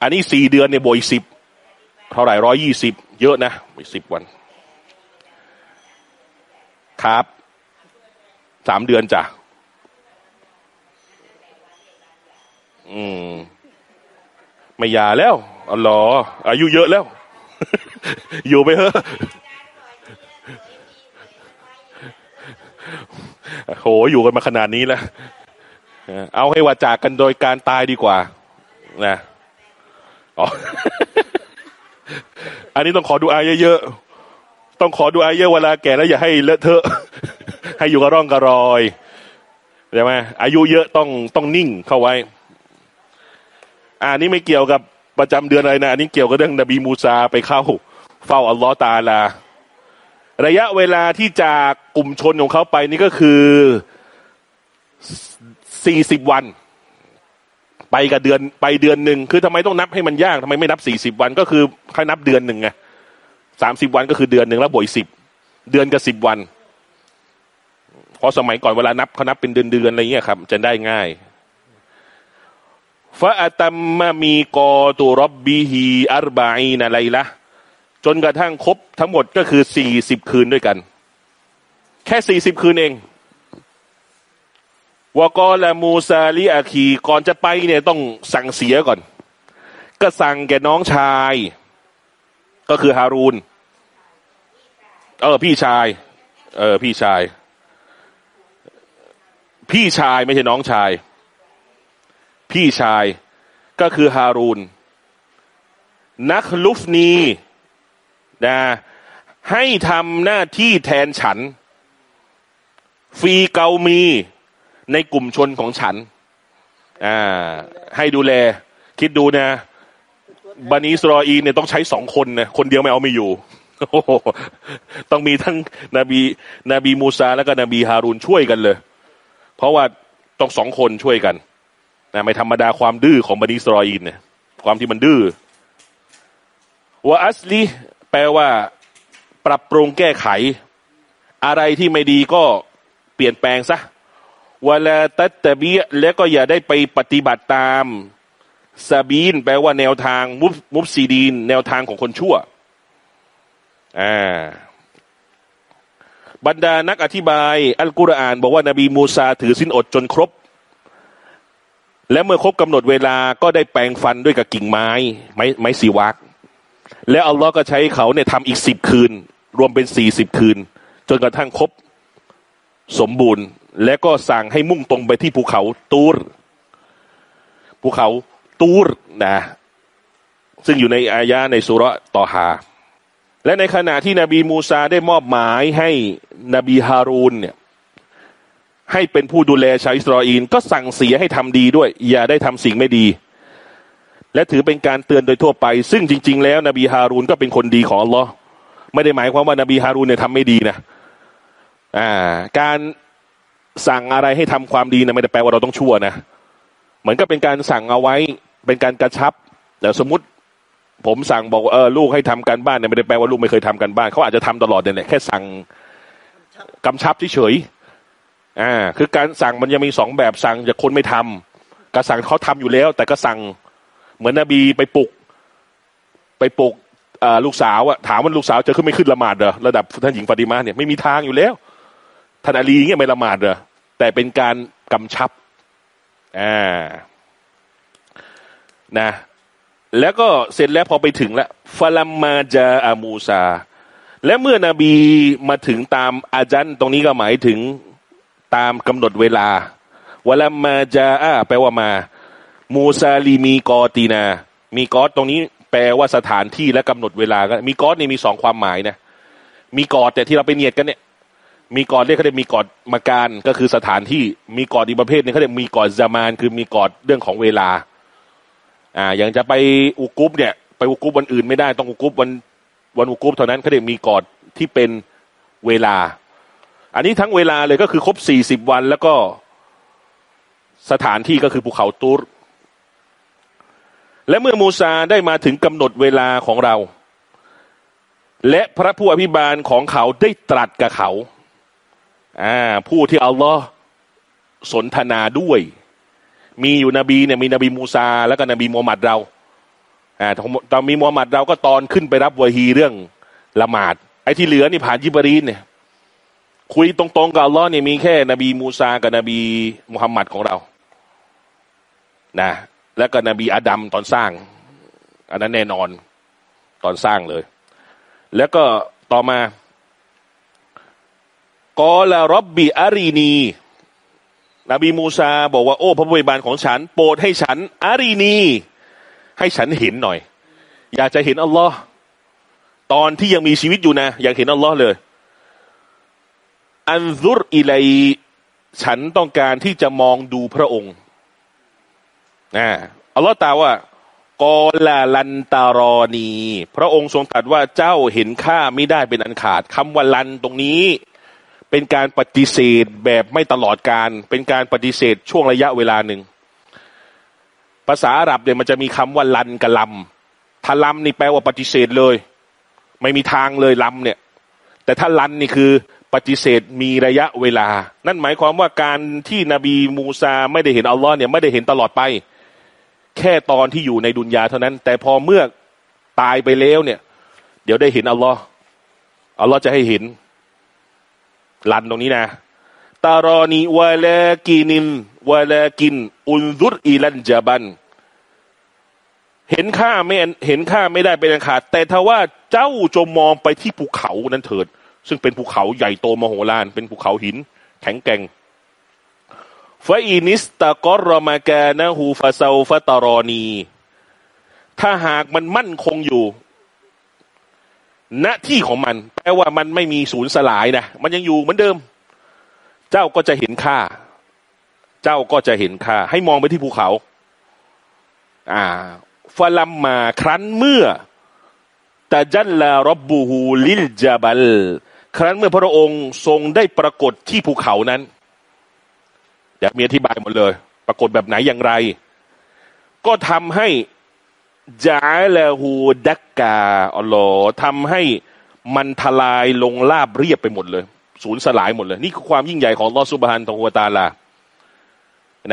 S1: อันนี้สี่เดือนเนี่ยบวกอีกสิบเท่าไหร่ร้อยยี่สิบเยอะนะอีกสิบวัน ครับสามเดือนจ้ะอืม ไม่ยาแล้วอ๋อออายุเยอะแล้ว อยู่ไปเถอะ โหอยู่กันมาขนาดนี้แล้วเอาให้ว่าจากกันโดยการตายดีกว่า นะอ๋ออันนี้ต้องขอดูอายเยอะๆ ต้องขอดูอายเยอะเวลาแก่แล้วอย่าให้เลอะเทอะ ให้อยู่กับร่องกระรอยใช่ไหมอายุเยอะต้องต้องนิ่งเข้าไว้อันนี้ไม่เกี่ยวกับประจำเดือนอะไรนะ อันนี้เกี่ยวกับเรื่องนบีมูซาไปเข้า เฝ้าอัลลอฮ์ตาลา ระยะเวลาที่จากกลุ่มชนของเขาไปนี่ก็คือสี่สิบวัน ไปกับเดือนไปเดือนหนึ่งคือทำไมต้องนับให้มันยากทำไมไม่นับสี่สิบวัน ก็คือแค่นับเดือนหนึ่งไงสามสิบวันก็คือเดือนหนึ่งแล้วบวกสิบเดือนกับสิบวันเพราะสมัยก่อนเวลานับเขานับเป็นเดือนเดือนอะไรเงี้ยครับ จะได้ง่ายฟาอัตัมมามีกอตุรบบีฮีอัรบาอีนะไรละ จนกระทั่งครบทั้งหมดก็คือสี่สิบคืนด้วยกัน แค่สี่สิบคืนเองวกอละมูซาลีอาคี ก่อนจะไปเนี่ยต้องสั่งเสียก่อน ก็สั่งแกน้องชาย ก็คือฮารูน เออ พี่ชาย เออ พี่ชาย พี่ชายไม่ใช่น้องชาย พี่ชายก็คือฮารูน นักลุฟนี นะให้ทำหน้าที่แทนฉัน ฟีเกามีในกลุ่มชนของฉัน อ่า ให้ดูแล คิดดูนะบันิสรออีเนี่ยต้องใช้สองคนนะคนเดียวไม่เอาไม่อยู่ต้องมีทั้งนบีนบีมูซาแล้วก็นบีฮารูนช่วยกันเลย เพราะว่าต้องสองคนช่วยกันนะไม่ธรรมดาความดื้อของบันิสรออีนเนี่ยความที่มันดื้อว่าอัสลี ลว่าปรับปรุงแก้ไข อะไรที่ไม่ดีก็เปลี่ยนแปลงซะวลาตัตตะบีแล้วก็อย่าได้ไปปฏิบัติตามซาบีน แปลว่าแนวทางมุบมุบซีดีน แนวทางของคนชั่วอ่าบรรดานักอธิบายอัลกุรอาน บอกว่านบีมูซาถือสินอดจนครบ และเมื่อครบกำหนดเวลาก็ได้แปลงฟันด้วยกับกิ่งไม้ ไม้ไม้สีวัก และอัลลอฮ์ก็ใช้เขาเนี่ยทำอีกสิบคืน รวมเป็นสี่สิบคืน จนกระทั่งครบสมบูรณ์ และก็สั่งให้มุ่งตรงไปที่ภูเขาตูรภูเขาตูรนะ ซึ่งอยู่ในอายะในสุรตอฮาและในขณะที่นบีมูซาได้มอบหมายให้นบีฮารูนเนี่ยให้เป็นผู้ดูแลชาวอิสราเอลก็สั่งเสียให้ทำดีด้วย อย่าได้ทำสิ่งไม่ดี และถือเป็นการเตือนโดยทั่วไป ซึ่งจริง ๆ แล้ว นบีฮารูนก็เป็นคนดีของอัลลอฮ์ไม่ได้หมายความว่านบีฮารูนเนี่ยทำไม่ดีนะอ่าการสั่งอะไรให้ทำความดีนะไม่ได้แปลว่าเราต้องชั่วนะเหมือนกับเป็นการสั่งเอาไว้เป็นการกระชับแต่สมมติผมสั่งบอกเออลูกให้ทำการบ้านเนี่ยไม่ได้แปลว่าลูกไม่เคยทำการบ้านเขาอาจจะทำตลอดเนี่ยแค่สั่งกำชับเฉยอ่าคือการสั่งมันยังมีสองแบบสั่งจากคนไม่ทำกระสั่งเขาทำอยู่แล้ว แต่ก็สั่ง เหมือนนบีไปปลุก ไปปลุกลูกสาวอะถามว่าลูกสาวจะขึ้นไม่ขึ้นละหมาดเหรอระดับท่านหญิงฟาติมาเนี่ยไม่มีทางอยู่แล้วท่านอาลีเงี้ยไม่ละหมาดเหรอแต่เป็นการกำชับอ่านะ แล้วก็เสร็จแล้วพอไปถึงแล้วฟาลัมมาจาอามูซา และเมื่อนบีมาถึงตามอาจันตรงนี้ก็หมายถึงตามกำหนดเวลาวลัมมาจาอาแปลว่ามา มูซาลีมีกอตีนา มีกอตตรงนี้แปลว่าสถานที่และกำหนดเวลาก็มีกอตนี่มีสองความหมายนะมีกอดแต่ที่เราไปเนียดกันเนี่ย มีกอดเรียกเขาเรียกมีกอดมาการก็คือสถานที่มีกอดอีกประเภทนึงเขาเรียกมีกอดจามานคือมีกอดเรื่องของเวลา อ่า อย่างจะไปอุกุบเนี่ย ไปอุกุบวันอื่นไม่ได้ต้องอุกุบวันวันอุกุบเท่านั้นเขาเรียกมีกอดที่เป็นเวลา อันนี้ทั้งเวลาเลยก็คือครบสี่สิบวันแล้วก็สถานที่ก็คือภูเขาตูร และเมื่อมูซาได้มาถึงกำหนดเวลาของเรา และพระผู้อภิบาลของเขาได้ตรัสกับเขาอ่าผู้ที่อัลลอฮ์สนทนาด้วย มีอยู่นบีเนี่ยมีนบีมูซา แล้วก็นบีมูฮัมมัดเราอ่าตอนมีมูฮัมมัดเราก็ตอนขึ้นไปรับวะฮีเรื่องละหมาด ไอ้ที่เหลือนี่ผ่านยิบรีนเนี่ยคุยตรงๆกับอัลลอฮ์เนี่ยมีแค่นบีมูซากับนบีมุฮัมมัดของเรา นะ แล้วก็นบีอาดัมตอนสร้าง อันนั้นแน่นอนตอนสร้างเลย แล้วก็ต่อมากอลารบบีอารีนี นบีมูซาบอกว่า โอ้พระผู้เป็นบานของฉัน โปรดให้ฉันอารีนี ให้ฉันเห็นหน่อย อยากจะเห็นอัลลอฮ์ตอนที่ยังมีชีวิตอยู่นะ อยากเห็นอัลลอฮ์เลย อันซุรอิไลฉันต้องการที่จะมองดูพระองค์ นะอัลลอฮ์ตาว่ากอลาลันตารอนี พระองค์ทรงตรัสว่าเจ้าเห็นข้าไม่ได้เป็นอันขาดคำว่าลันตรงนี้ เป็นการปฏิเสธแบบไม่ตลอดการ เป็นการปฏิเสธช่วงระยะเวลาหนึ่ง ภาษาอาหรับเนี่ยมันจะมีคำว่าลันกับลำถ้าลำนี่แปลว่าปฏิเสธเลย ไม่มีทางเลยลำเนี่ย แต่ถ้าลันนี่คือปฏิเสธมีระยะเวลา นั่นหมายความว่าการที่นบีมูซาไม่ได้เห็นอัลลอฮ์เนี่ยไม่ได้เห็นตลอดไป แค่ตอนที่อยู่ในดุนยาเท่านั้น แต่พอเมื่อตายไปแล้วเนี่ย เดี๋ยวได้เห็นอัลลอฮ์อัลลอฮ์จะให้เห็นลันตรงนี้นะตารอนีวะลากินินวะลากิน อุนซุรอีลันจาบัน เห็นข้าไม่เห็นข้าไม่ได้เป็นอันขาดแต่ถ้าว่าเจ้าจมมองไปที่ภูเขานั้นเถิด ซึ่งเป็นภูเขาใหญ่โตมโหฬารเป็นภูเขาหิน แข็งแกร่ง ฟาอินิสตะกอรมากานะฮูฟาซาฟาตารอนี ถ้าหากมันมั่นคงอยู่ ณที่ของมัน แปลว่ามันไม่มีศูนย์สลายนะ มันยังอยู่เหมือนเดิม เจ้าก็จะเห็นค่า เจ้าก็จะเห็นค่า ให้มองไปที่ภูเขา อ่าฟาลัมมาครั้นเมื่อตาจันลารบบูฮูลิลจาบัล ครั้นเมื่อพระองค์ทรงได้ปรากฏที่ภูเขานั้น อยากมีอธิบายหมดเลย ปรากฏแบบไหนอย่างไร ก็ทำให้จาลาหูดักกาอัลลอฮ์ทำให้มันทลายลงลาบเรียบไปหมดเลย สูญสลายหมดเลย นี่คือความยิ่งใหญ่ของลอสุบฮันตะวตาลา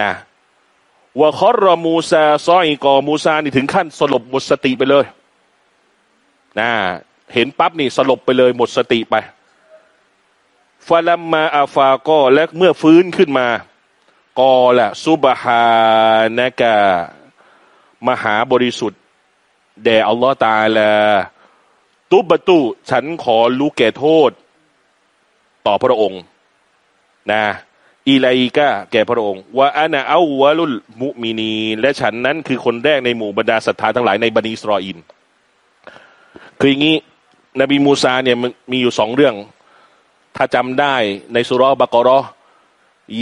S1: นะวะคอรมูซาซอยกอมูซานี่ถึงขั้นสลบหมดสติไปเลยนะเห็นปั๊บนี่สลบไปเลยหมดสติไปฟาลัมมาอาฟาก็และเมื่อฟื้นขึ้นมา กอละซุบฮานะกะมหาบริสุทธิ์แด่อัลลอฮ์ตาลา ตุบตุ ฉันขอรู้แก่โทษ ต่อพระองค์ นะอีไลกาแก่พระองค์ว่าอานาเอาวะลุลมุมินี และฉันนั้นคือคนแรกในหมู่บรรดาศรัทธาทั้งหลายในบันิสรออิน คืออย่างนี้ นบีมูซาเนี่ยมันมีอยู่สองเรื่อง ถ้าจำได้ในสุรบากรอ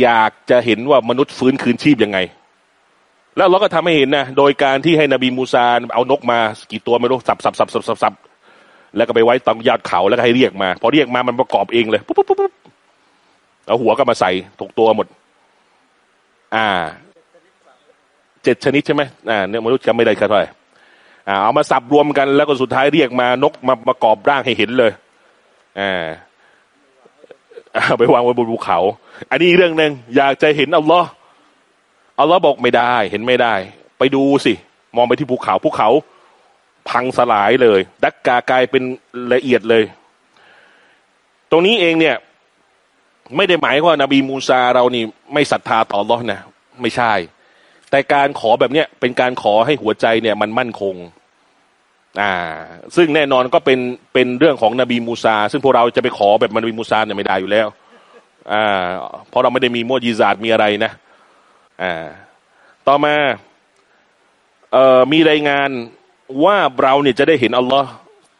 S1: อยากจะเห็นว่ามนุษย์ฟื้นคืนชีพยังไง แล้วเราก็ทำให้เห็นนะโดยการที่ให้นบีมูซาเอานกมากี่ตัวไม่รู้สับสับสับสับสับสับแล้วก็ไปไว้ตรงยอดเขาแล้วก็ให้เรียกมา พอเรียกมามันประกอบเองเลยปุ๊บปุ๊บปุ๊บเอาหัวก็มาใส่ถูกตัวหมด อ่าเจ็ดชนิดใช่ไหมอ่าเนี่ยมนุษย์จำไม่ได้แค่เท่าไหร่อ่าเอามาสับรวมกันแล้วก็สุดท้ายเรียกมานกมาประกอบร่างให้เห็นเลยอ่า ไปวางไว้บนภูเขา อันนี้เรื่องหนึ่งอยากจะเห็นอัลลอฮ์อัลลอฮ์บอกไม่ได้เห็นไม่ได้ ไปดูสิ มองไปที่ภูเขาภูเขา พังสลายเลย ดักกากลายเป็นละเอียดเลย ตรงนี้เองเนี่ย ไม่ได้หมายว่านาบีมูซาเรานี่ ไม่ศรัทธาต่อรอนะ ไม่ใช่ แต่การขอแบบเนี้ยเป็นการขอให้หัวใจเนี่ย มันมั่นคง อ่า ซึ่งแน่นอนก็เป็นเป็นเรื่องของนบีมูซา ซึ่งพวกเราจะไปขอแบบนบีมูซาเนี่ยไม่ได้อยู่แล้ว อ่า เพราะเราไม่ได้มีโมจิซาดมีอะไรนะ อ่า ต่อมา เอ่อมีรายงานว่าเราเนี่ยจะได้เห็นอัลลอฮ์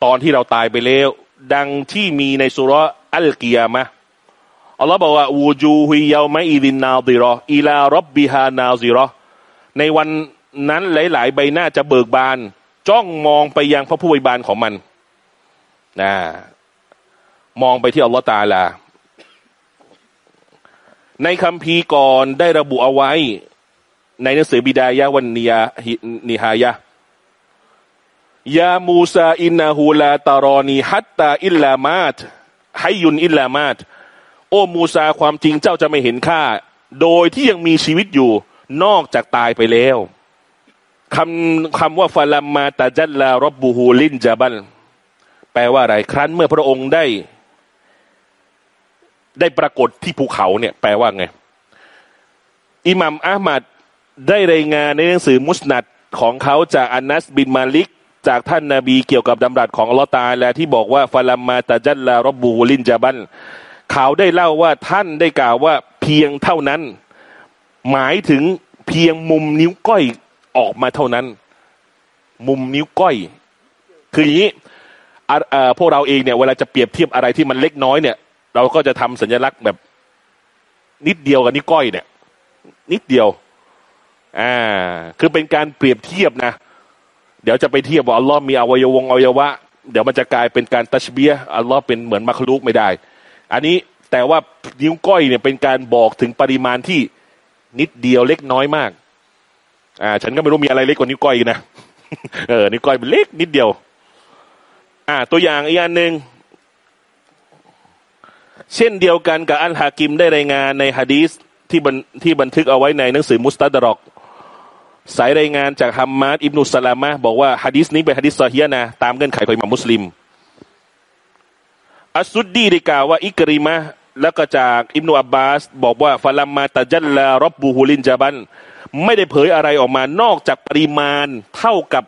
S1: ตอนที่เราตายไปแล้ว ดังที่มีในสุรอัลกียามะอัลลอฮ์บอกว่าวูจูฮุยาวมะอีดินนาดิรออีลารบบิฮานาซิรอในวันนั้นหลาย ๆ ใบหน้าจะเบิกบาน จ้องมองไปยังพระผู้บริบาลของมันนะมองไปที่อัลลอฮ์ตาลา ในคำพีก่อนได้ระบุเอาไว้ ในหนังสือบิดายะวันนียนิฮายะยามูซาอินนาฮูลาตารอนีฮัตตาอิลลามาตให้ยุนอิลลามาตโอ้มูซาความจริงเจ้าจะไม่เห็นค่าโดยที่ยังมีชีวิตอยู่นอกจากตายไปแล้ว คำคำว่าฟาลัมมาตาจัลลารบบูฮูลินจาบันแปลว่าอะไร ครั้นเมื่อพระองค์ได้ ได้ปรากฏที่ภูเขาเนี่ย แปลว่าไงอิหมัมอามัดได้รายงานในหนังสือมุสนัดของเขาจากอันนัสบินมาลิก จากท่านนาบีเกี่ยวกับดำรัสของอัลลอฮ์ตาและที่บอกว่าฟาลัมมาตาจัลลารบบูฮูลินจาบันเขาได้เล่าว่าท่านได้กล่าวว่าเพียงเท่านั้น หมายถึงเพียงมุมนิ้วก้อย ออกมาเท่านั้น มุมนิ้วก้อย คืออย่างนี้พวกเราเองเนี่ยเวลาจะเปรียบเทียบอะไรที่มันเล็กน้อยเนี่ย เราก็จะทำสัญลักษณ์แบบนิดเดียวกับนิ้วก้อยเนี่ย นิดเดียว อ่า คือเป็นการเปรียบเทียบนะเดี๋ยวจะไปเทียบว่าอัลลอฮ์มีอวัยวงอวัยวะ เดี๋ยวมันจะกลายเป็นการตัชเบียอัลลอฮ์เป็นเหมือนมัคลูกไม่ได้ อันนี้แต่ว่านิ้วก้อยเนี่ยเป็นการบอกถึงปริมาณที่นิดเดียวเล็กน้อยมาก อ่า ฉันก็ไม่รู้มีอะไรเล็กกว่านิ้วก้อยนะเออนิ้วก้อยเล็กนิดเดียว อ่า ตัวอย่างอีกอันหนึ่งเช่นเดียวกันกับอัลฮากิมได้รายงานในฮะดีสที่บันที่บันทึกเอาไว้ในหนังสือมุสตัดรอก สายรายงานจากฮัมมัดอิบนุสลามะบอกว่าฮะดีสนี้เป็นฮะดีสซอฮียนะตามเงื่อนไขของอิหม่ามมุสลิม อัสซุดดีได้กล่าวว่าอิกริมะแล้วก็จากอิบนุอับบาส บอกว่าฟาลัมมาตะจัลลารบบูฮูลินจาบัน ไม่ได้เผยอะไรออกมานอกจากปริมาณเท่ากับ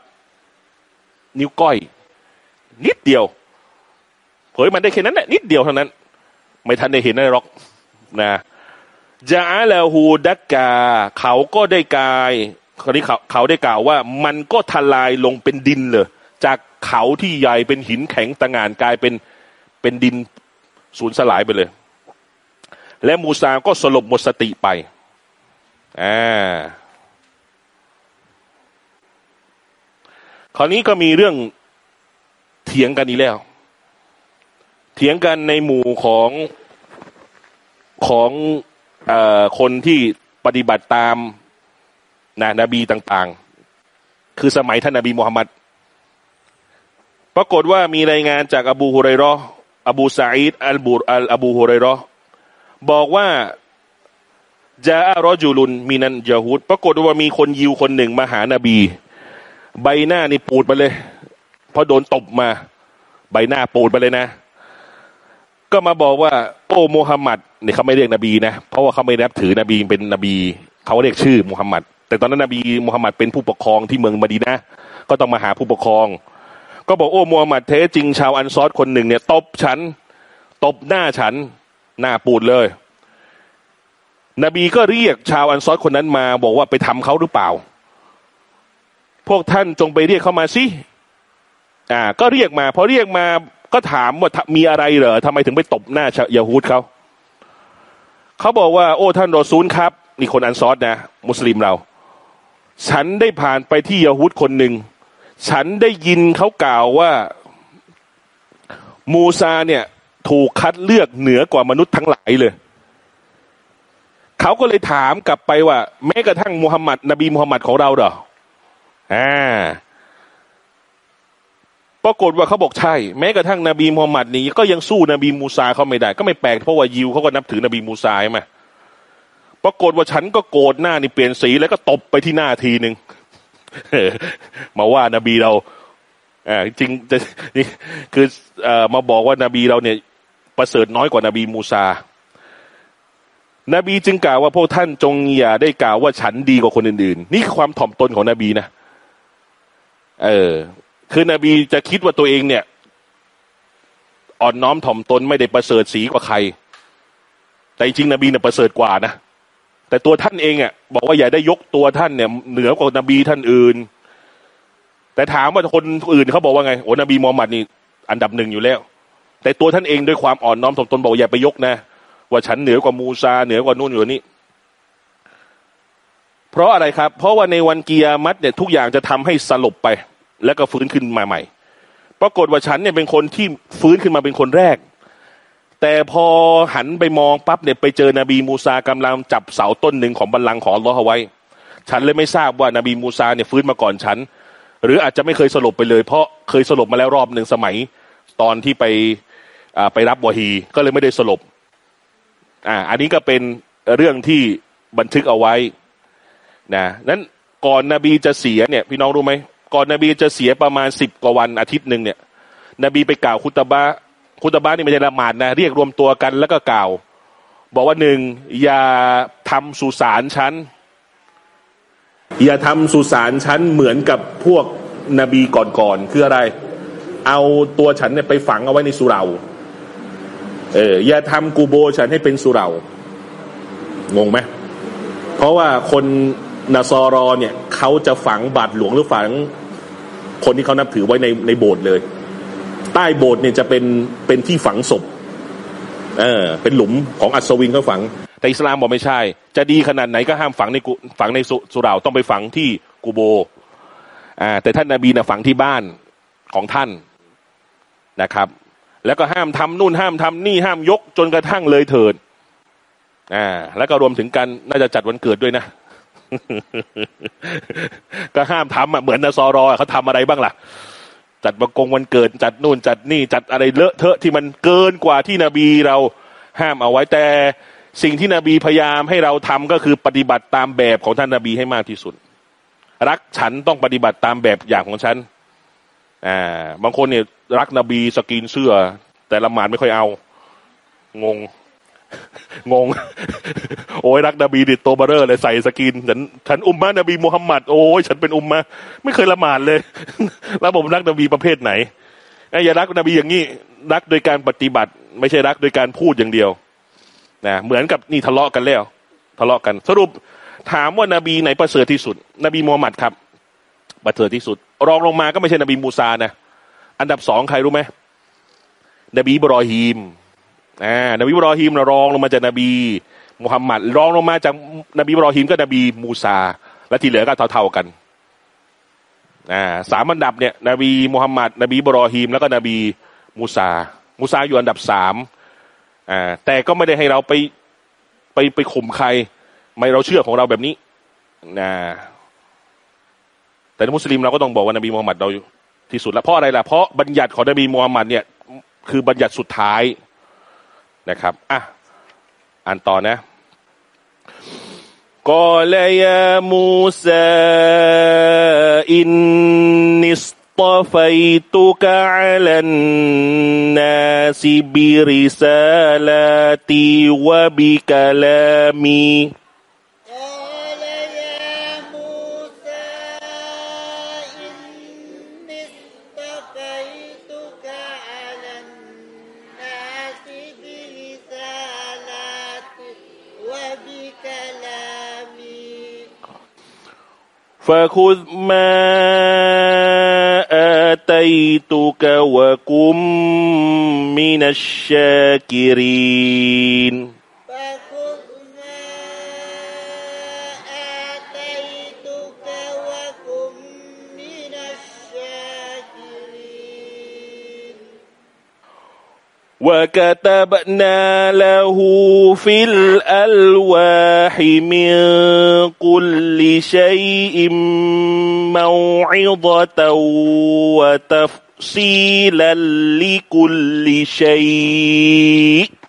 S1: นิ้วก้อย นิดเดียว เผยมันได้แค่นั้นแหละนิดเดียวเท่านั้น ไม่ทันได้เห็นอะไรหรอกนะจาลาฮูดักกา เขาก็ได้กายคราวนี้เขาเขาได้กล่าวว่า มันก็ทลายลงเป็นดินเลยจากเขาที่ใหญ่เป็นหินแข็งตะงานกลายเป็นเป็นดินสูญสลายไปเลย และมูซาก็สลบหมดสติไป อ่าคราวนี้ก็มีเรื่องเถียงกันอีกแล้ว เถียงกันในหมู่ของของอคนที่ปฏิบัติตามนะนบีต่าง ๆ คือสมัยท่านนบีมูฮัมมัดปรากฏว่ามีรายงานจากอบูฮุไรรออบูซาอิดอัลบูอัลอบูฮุเรรอบอกว่า จาอารอจูลุนมีนันยาฮูดปรากฏว่ามีคนยิวคนหนึ่งมาหานาบี ใบหน้านี่ปูดไปเลยเพราะโดนตบมา ใบหน้าปูดไปเลยนะ ก็มาบอกว่า โอ้มูฮัมหมัดเนี่ยเขาไม่เรียกนบีนะ เพราะว่าเขาไม่นับถือนบีเป็นนบี เขาเรียกชื่อมูฮัมหมัดแต่ตอนนั้นนบีมูฮัมหมัดเป็นผู้ปกครองที่เมืองมดีนะก็ต้องมาหาผู้ปกครอง ก็บอกโอ้มูฮัมหมัดเทจริงชาวอันซอดคนหนึ่งเนี่ยตบฉัน ตบหน้าฉัน หน้าปูดเลย นบีก็เรียกชาวอันซอดคนนั้นมา บอกว่าไปทำเขาหรือเปล่า พวกท่านจงไปเรียกเขามาสิอ่า ก็เรียกมาพอเรียกมาก็ถามว่ามีอะไรเหรอทำไมถึงไปตบหน้าชาวยาฮูดเขาเขาบอกว่า โอ้ท่านรอซูลครับนี่คนอันซอดนะ มุสลิมเรา ฉันได้ผ่านไปที่ยาฮูดคนหนึ่ง ฉันได้ยินเขากล่าวว่า มูซาเนี่ย ถูกคัดเลือกเหนือกว่ามนุษย์ทั้งหลายเลย เขาก็เลยถามกลับไปว่า แม้กระทั่งมุฮัมมัดนบีมุฮัมมัดของเราเหรออ่าปรากฏว่าเขาบอกใช่ แม้กระทั่งนบีมูฮัมหมัดนี่ก็ยังสู้นบีมูซาเขาไม่ได้ ก็ไม่แปลกเพราะว่ายิวเขาก็นับถือนบีมูซาใช่ไหมปรากฏว่าฉันก็โกรธหน้านี่เปลี่ยนสีแล้วก็ตบไปที่หน้าทีหนึ่งมาว่านบีเราอ่าจริงจะนี่คือเอ่อมาบอกว่านบีเราเนี่ย ประเสริฐน้อยกว่านบีมูซา นบีจึงกล่าวว่าพวกท่านจงอย่าได้กล่าวว่าฉันดีกว่าคนอื่นๆ นี่คือความถ่อมตนของนบีนะ เออ คือนบีจะคิดว่าตัวเองเนี่ย อ่อนน้อมถ่อมตนไม่ได้ประเสริฐสีกว่าใคร แต่จริงนบีเนี่ยประเสริฐกว่านะ แต่ตัวท่านเองอะบอกว่าอย่าได้ยกตัวท่านเนี่ย เหนือกว่านบีท่านอื่น แต่ถามว่าคนอื่นเขาบอกว่าไงโอ้นบีมูฮัมหมัดนี่อันดับหนึ่งอยู่แล้ว แต่ตัวท่านเองด้วยความอ่อนน้อมถ่อมตนบอกอย่าไปยกนะ ว่าฉันเหนือกว่ามูซาเหนือกว่านู่นอยู่นี่เพราะอะไรครับ เพราะว่าในวันกิยามัตเนี่ยทุกอย่างจะทำให้สลบไป แล้วก็ฟื้นขึ้นมาใหม่ ปรากฏว่าฉันเนี่ยเป็นคนที่ฟื้นขึ้นมาเป็นคนแรก แต่พอหันไปมองปั๊บเนี่ยไปเจอนบีมูซากำลังจับเสาต้นหนึ่งของบัลลังก์ของลอฮ์เอาไว้ ฉันเลยไม่ทราบว่านบีมูซาเนี่ยฟื้นมาก่อนฉัน หรืออาจจะไม่เคยสลบไปเลย เพราะเคยสลบมาแล้วรอบหนึ่งสมัยตอนที่ไปไปรับวะฮีก็เลยไม่ได้สลบ อ่า อันนี้ก็เป็นเรื่องที่บันทึกเอาไว้นะนั้นก่อนนบีจะเสียเนี่ยพี่น้องรู้ไหมก่อนนบีจะเสียประมาณสิบกว่าวันอาทิตย์หนึ่งเนี่ย นบีไปกล่าวคุตบะคุตบะนี่ไม่ใช่ละหมาดนะเรียกรวมตัวกันแล้วก็กล่าว บอกว่าหนึ่งอย่าทำสุสานชั้นอย่าทำสุสานชั้นเหมือนกับพวกนบีก่อนๆคืออะไร เอาตัวฉันเนี่ยไปฝังเอาไว้ในสุเรา เอออย่าทำกูโบฉันให้เป็นสุเรางงไหมเพราะว่าคนนาซอรอเนี่ยเขาจะฝังบาทหลวงหรือฝังคนที่เขานับถือไว้ในในโบสถ์เลย ใต้โบสถ์เนี่ยจะเป็นเป็นที่ฝังศพเออเป็นหลุมของอัศวินเขาฝัง แต่อิสลามบอกไม่ใช่ จะดีขนาดไหนก็ห้ามฝังในกุฝังในสุสุเราต้องไปฝังที่กูโบอ่าแต่ท่านนาบีนะฝังที่บ้านของท่านนะครับ แล้วก็ห้ามทำนู่นห้ามทำนี่ห้ามยกจนกระทั่งเลยเถิดอ่า แล้วก็รวมถึงกันน่าจะจัดวันเกิดด้วยนะก็ห้ามทำอะเหมือนนซอรอเขาทำอะไรบ้างล่ะ จัดบังกงวันเกิด จัดนู่นจัดนี่จัดอะไรเลอะเทอะที่มันเกินกว่าที่นบีเราห้ามเอาไว้แต่สิ่งที่นบีพยายามให้เราทำก็คือปฏิบัติตามแบบของท่านนบีให้มากที่สุด รักฉันต้องปฏิบัติตามแบบอย่างของฉัน อ่าบางคนเนี่ยรักนบีสกินเสื้อ แต่ละหมาดไม่ค่อยเอา งง งง โอ้ยรักนบีดิโตเบอร์เรอร์เลยใส่สกินฉันฉันอุมมะนบีมุฮัมมัดโอ้ยฉันเป็นอุมมะไม่เคยละหมาดเลยแล้วผมรักนบีประเภทไหนเอ้ยอย่ารักนบีอย่างนี้รักโดยการปฏิบัติ ไม่ใช่รักโดยการพูดอย่างเดียวนะเหมือนกับนี่ทะเลาะกันแล้ว ทะเลาะกัน สรุปถามว่านบีไหนประเสริฐที่สุด นบีมูฮัมมัดครับ ประเสริฐที่สุด รองลงมาก็ไม่ใช่นบีมูซานะ อันดับสองใครรู้ไหมนบีบรอฮีมอ่านบีบรอฮีมรองลงมาจากนบีมุฮัมมัดรองลงมาจากนบีบรอฮีมก็นบีมูซา และที่เหลือก็เท่าๆกันอ่าสามอันดับเนี่ยนบีมุฮัมมัดนบีบรอฮีมแล้วก็นบีมูซา มูซาอยู่อันดับสามอ่าแต่ก็ไม่ได้ให้เราไปไปไปข่มใคร ไม่เราเชื่อของเราแบบนี้นะ แต่มุสลิมเราก็ต้องบอกว่านบีมูฮัมหมัดเราที่สุดแล้วเพราะอะไรล่ะเพราะบัญญัติของนบีมูฮัมหมัดเนี่ยคือบัญญัติสุดท้ายนะครับอะอ่านต่อนะกอลยามูซาอิ
S2: นนิสตฟัยตุกะ
S1: ลันนาซิบิ
S2: ริซาลาตี
S1: วะบิกะลามี فخذ ما آتيتك وكن من الشاكرين
S2: وكتبنا له في الألواح من كل شيء موعظة وتفصيلا لكل شيء.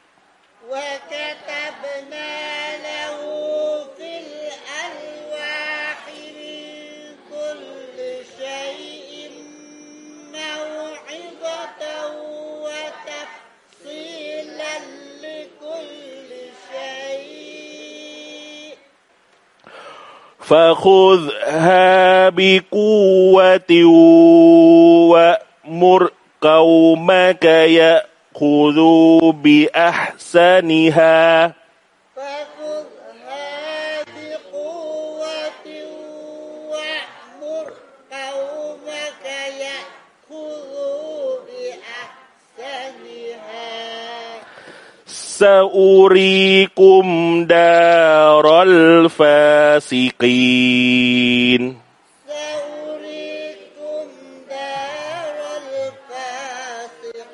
S1: فخذها بقوة وأمر قومك يأخذوا بأحسنها. سأريكم دار الفاسقين.
S2: سأريكم دار الفاسقين.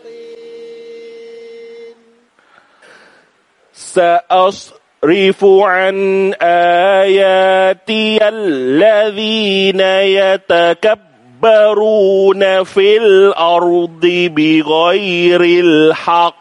S1: سأصرف عن آياتي الذين يتكبرون في الأرض بغير الحق.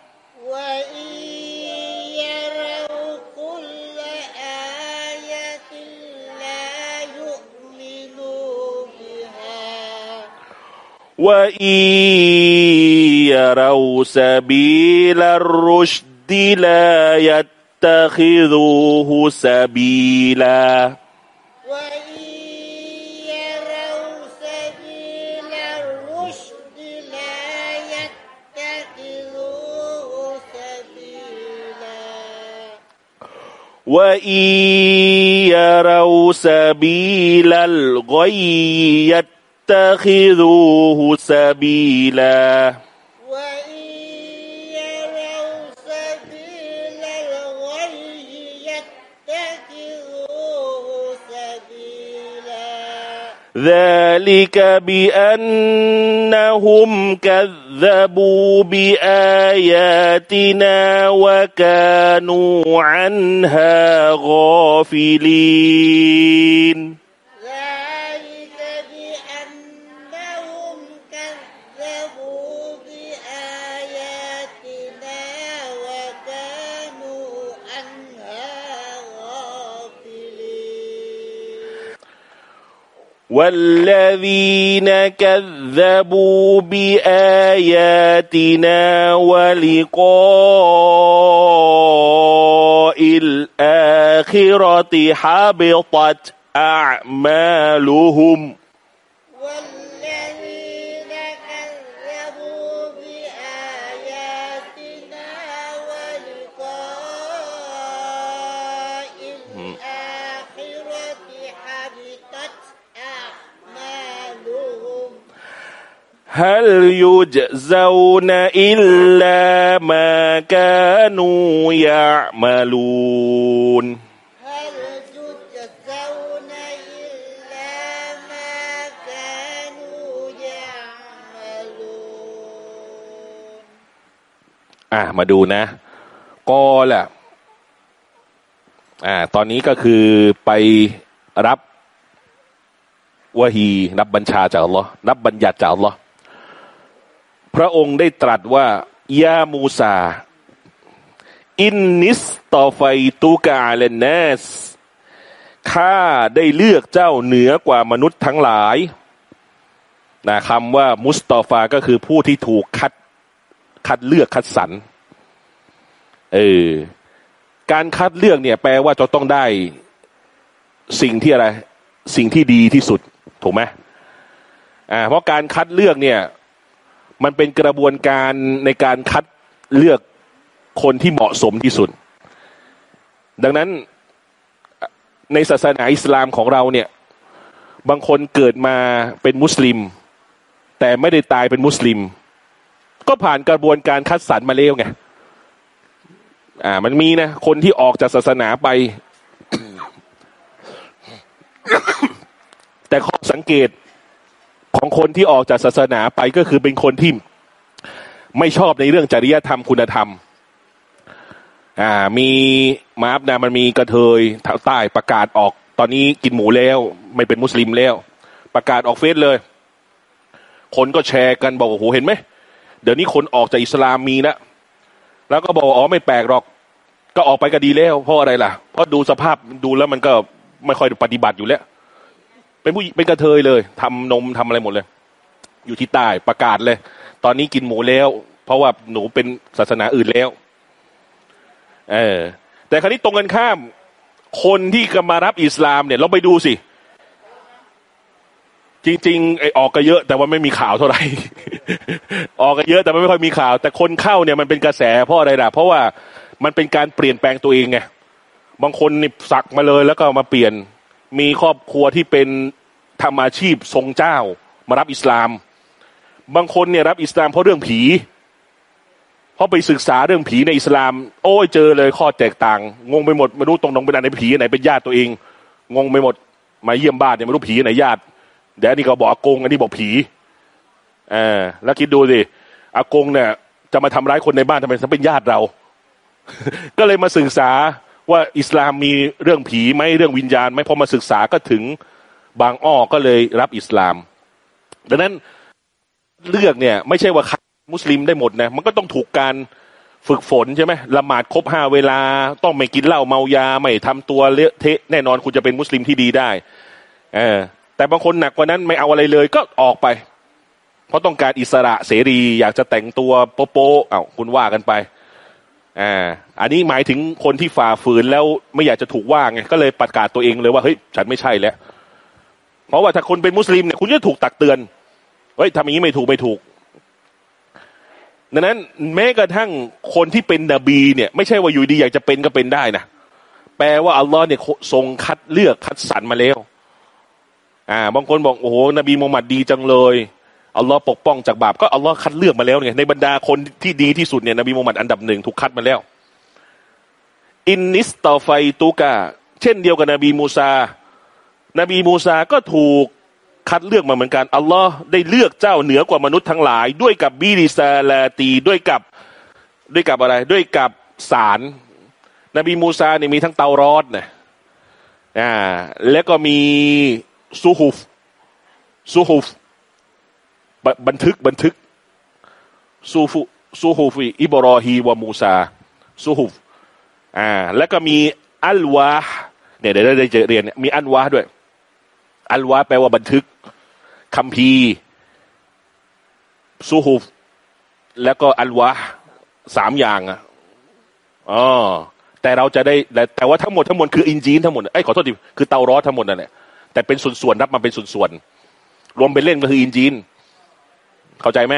S2: وإن يروا
S1: سبيل الرشد لا يتخذوه سبيلا
S2: وإن يروا سبيل الرشد لا يتخذوه سبيلا
S1: وإن يروا سبيل الغي يتخذوه سبيلا.
S2: وإن يروا سبيل الغي يتخذوه سبيلا.
S1: ذلك بأنهم كذبوا بآياتنا وكانوا عنها غافلين. والذين كذبوا بآياتنا ولقاء الآخرة حبطت أعمالهم
S2: ฮัลยุ
S1: จเ إلا ما كانوا يعملون هل تجزون إلا อะมาดูนะก็แหละอ่าตอนนี้ก็คือไปรับวะฮีรับบัญชาจากอัลลอฮ์รับบัญญัติจากอัลลอฮ พระองค์ได้ตรัสว่าيا موسى إني اصطفيتك على الناسข้าได้เลือกเจ้าเหนือกว่ามนุษย์ทั้งหลายนะคำว่าمصطفىก็คือผู้ที่ถูกคัดคัดเลือกคัดสรรเออการคัดเลือกเนี่ย แปลว่าจะต้องได้สิ่งที่อะไร สิ่งที่ดีที่สุด ถูกไหมอ่าเพราะการคัดเลือกเนี่ย มันเป็นกระบวนการในการคัดเลือกคนที่เหมาะสมที่สุด ดังนั้นในศาสนาอิสลามของเราเนี่ย บางคนเกิดมาเป็นมุสลิม แต่ไม่ได้ตายเป็นมุสลิม ก็ผ่านกระบวนการคัดสรรมาแล้วไงอ่า มันมีนะ คนที่ออกจากศาสนาไป แต่ข้อสังเกต ของคนที่ออกจากศาสนาไปก็คือเป็นคนที่ไม่ชอบในเรื่องจริยธรรมคุณธรรม อ่า มีมาบนะมันมีกระเทยแถวใต้ประกาศออกตอนนี้กินหมูแล้ว ไม่เป็นมุสลิมแล้ว ประกาศออกเฟซเลย คนก็แชร์กันบอกโอ้โหเห็นไหมเดี๋ยวนี้คนออกจากอิสลามมีแล้วแล้วก็บอกอ๋อไม่แปลกหรอก ก็ออกไปก็ดีแล้วเพราะอะไรล่ะเพราะดูสภาพดูแล้วมันก็ไม่ค่อยปฏิบัติอยู่แล้ว เป็นผู้เป็นกระเทยเลยทำนมทำอะไรหมดเลย อยู่ที่ใต้ประกาศเลย ตอนนี้กินหมูแล้ว เพราะว่าหนูเป็นศาสนาอื่นแล้ว เออ แต่คราวนี้ตรงกันข้าม คนที่กำมารับอิสลามเนี่ยเราไปดูสิจริงๆไอออกก็เยอะ แต่ว่าไม่มีข่าวเท่าไหร่ ออกก็เยอะแต่ไม่ค่อยมีข่าว แต่คนเข้าเนี่ยมันเป็นกระแสเพราะอะไรล่ะ เพราะว่ามันเป็นการเปลี่ยนแปลงตัวเองไงบางคนนี่สักมาเลยแล้วก็มาเปลี่ยน มีครอบครัวที่เป็นทำอาชีพทรงเจ้า มารับอิสลาม บางคนเนี่ยรับอิสลามเพราะเรื่องผีเพราะไปศึกษาเรื่องผีในอิสลาม โอ้ยเจอเลยข้อแตกต่าง งงไปหมดไม่รู้ตรงตรงเป็นอะไรผีไหนเป็นญาติตัวเอง งงไปหมด มาเยี่ยมบ้านเนี่ยไม่รู้ผีไหนญาติเดี๋ยวนนี้ก็บอกอากงอันนี้บอกผีเออแล้วคิดดูสิอากงเนี่ย จะมาทำร้ายคนในบ้านทำไมถ้าเป็นญาติเรา ก็เลยมาศึกษา ว่าอิสลามมีเรื่องผีไหมเรื่องวิญญาณไหมพอมาศึกษาก็ถึงบางอ้อก็เลยรับอิสลาม ดังนั้นเลือกเนี่ย ไม่ใช่ว่ามุสลิมได้หมดนะมันก็ต้องถูกการฝึกฝนใช่ไหมละหมาดครบห้าเวลา ต้องไม่กินเหล้าเมายา ไม่ทำตัวเละเทะแน่นอนคุณจะเป็นมุสลิมที่ดีได้ เออ แต่บางคนหนักกว่านั้นไม่เอาอะไรเลยก็ออกไป เพราะต้องการอิสระเสรี อยากจะแต่งตัวโป๊ะๆเอ้าคุณว่ากันไป อ่าอันนี้หมายถึงคนที่ฝ่าฝืนแล้วไม่อยากจะถูกว่าไงก็เลยประกาศตัวเองเลยว่าเฮ้ยฉันไม่ใช่แล้ว เพราะว่าถ้าคนเป็นมุสลิมเนี่ยคุณจะถูกตักเตือนเฮ้ยทำอย่างนี้ไม่ถูกไม่ถูกดังนั้นแม้กระทั่งคนที่เป็นนบีเนี่ย ไม่ใช่ว่าอยู่ดีอยากจะเป็นก็เป็นได้นะแปลว่าอัลลอฮ์เนี่ยทรงคัดเลือกคัดสรรมาแล้ว อ่า บางคนบอกโอ้โหนบีมูฮัมมัดดีจังเลย อัลลอฮ์ปกป้องจากบาปก็อัลลอฮ์คัดเลือกมาแล้วไงในบรรดาคนที่ดีที่สุดเนี่ยนบีมูฮัมมัดอันดับหนึ่งถูกคัดมาแล้ว إني اصطفيตูกาเช่นเดียวกับนบีมูซา นบีมูซาก็ถูกคัดเลือกมาเหมือนกันอัลลอฮ์ได้เลือกเจ้าเหนือกว่ามนุษย์ทั้งหลาย ด้วยกับบิริซาลาตีด้วยกับด้วยกับอะไร ด้วยกับสาร นบีมูซาเนี่ยมีทั้งเตารอดนะอ่าแล้วก็มีซูฮุฟซูฮุฟ บันทึกบันทึกซูฟุซูฮุฟีอิบรอฮีวะมูซาซูฮุฟอ่า แล้วก็มีอัลวาเนี่ยเดี๋ยวได้เจอเรียนมีอัลวาด้วย อัลวาแปลว่าบันทึกคัมภีร์ซูฮุฟแล้วก็อัลวาสามอย่างอะอ๋อแต่เราจะได้แต่ว่าทั้งหมดทั้งหมดคืออินจีนทั้งหมดไอ้ขอโทษทีคือเตารอทั้งหมดนั่นแหละแต่เป็นส่วนๆรับมาเป็นส่วนๆรวมเป็นเล่นก็คืออินจีน เข้าใจไหม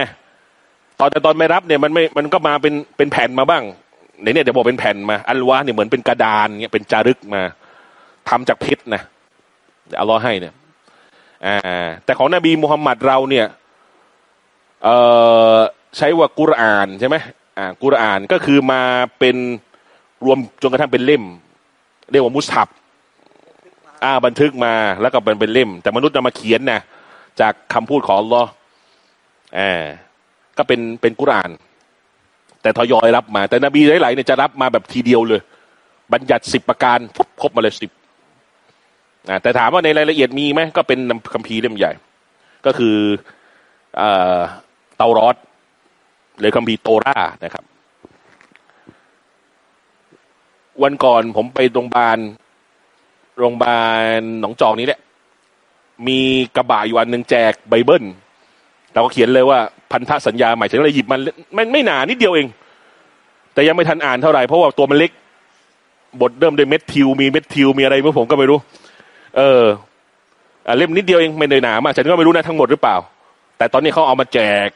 S1: ตอนแต่ตอนไม่รับเนี่ยมันไม่มันก็มาเป็นเป็นแผ่นมาบ้างในเนี่ยเดี๋ยวบอกเป็นแผ่นมา อัลวะเนี่ยเหมือนเป็นกระดานเนี่ยเป็นจารึกมาทำจากเพชรนะอัลลอฮ์ให้เนี่ยอ่าแต่ของนบีมุฮัมมัดเราเนี่ยเอ่อใช้ว่ากุรอานใช่ไหมอ่ากุรอานก็คือมาเป็นรวมจนกระทั่งเป็นเล่ม เรียกว่ามุสฮับอ่าบันทึกมาแล้วก็เป็นเป็นเล่ม แต่มนุษย์นำมาเขียนนะจากคำพูดของอัลลอฮ์ อ่าก็เป็นเป็นกุราน แต่ทยอยรับมา แต่นบีหลายๆเนี่ยจะรับมาแบบทีเดียวเลย บัญญัติสิบประการปุ๊บครบมาเลยสิบแต่ถามว่าในรายละเอียดมีไหมก็เป็นคัมภีร์เล่มใหญ่ ก็คือเอ่อเตารอดหรือคัมภีร์โตรานะครับ วันก่อนผมไปโรงพยาบาลโรงพยาบาลหนองจอกนี้แหละ มีกระบะอยู่อันหนึ่งแจกไบเบิล เราก็เขียนเลยว่าพันธสัญญาใหม่ถึงเลยหยิบมันไม่ไม่หนานิดเดียวเอง แต่ยังไม่ทันอ่านเท่าไหร่เพราะว่าตัวมันเล็ก บทเริ่มด้วยเม็ดทิวมีเม็ดทิวมีอะไรเมื่อผมก็ไม่รู้ เออเล่มนิดเดียวเองไม่ได้หนามากฉันก็ไม่รู้นะทั้งหมดหรือเปล่า แต่ตอนนี้เขาเอามาแจก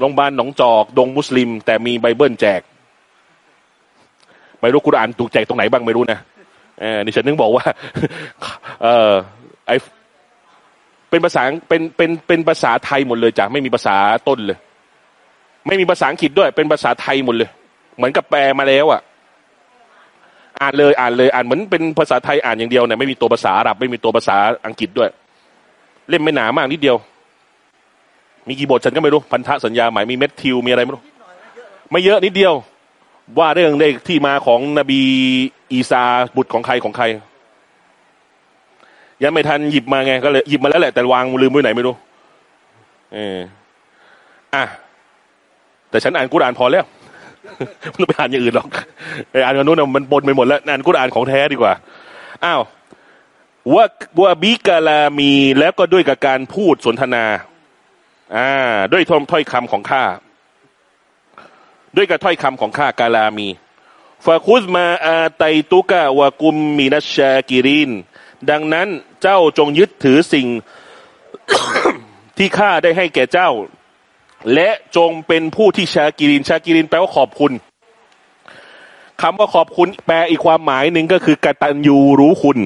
S1: โรงพยาบาลหนองจอก ดงมุสลิม แต่มีไบเบิลแจก ไม่รู้คุณอ่านถูกแจกตรงไหนบ้างไม่รู้นะเออนี่ฉันนึกบอกว่า เออไอ เป็นภาษาเป็นเป็นเป็นภาษาไทยหมดเลยจ้ะไม่มีภาษาต้นเลย ไม่มีภาษาอังกฤษด้วย เป็นภาษาไทยหมดเลย เหมือนกับแปลมาแล้วอะ อ่านเลยอ่านเลยอ่านเหมือนเป็นภาษาไทยอ่านอย่างเดียวเนี่ยไม่มีตัวภาษาอาหรับไม่มีตัวภาษาอังกฤษด้วย เล่มไม่หนามากนิดเดียว มีกี่บทฉันก็ไม่รู้พันธสัญญาหมายมีเม็ดทิวมีอะไรไม่รู้ไม่เยอะนิดเดียว ว่าเรื่องเลขที่มาของนบีอีซาบุตรของใครของใคร ยังไม่ทันหยิบมาไงก็เลยหยิบมาแล้วแหละแต่วางลืมไว้ไหนไม่รู้เอออะแต่ฉันอ่านกุรอานพอแล้วไม่ต้องไปอ่านอย่างอื่นหรอกไปอ่านอันนู้นมันบนไปหมดแล้วอ่านกุรอานของแท้ดีกว่าอ้าวว่าว่าบิกาลามีแล้วก็ด้วยกับการพูดสนทนา อ่า ด้วยถ้อยคำของข้าด้วยกับถ้อยคำของข้ากาลามีฟาคุสมาอาไตตุกะวะกุมมีนัชชากิริน ดังนั้นเจ้าจงยึดถือสิ่งที่ข้าได้ให้แก่เจ้า และจงเป็นผู้ที่ชากิรินชากิรินแปลว่าขอบคุณคำว่าขอบคุณแปลอีกความหมายหนึ่งก็คือกตัญญูรู้คุณ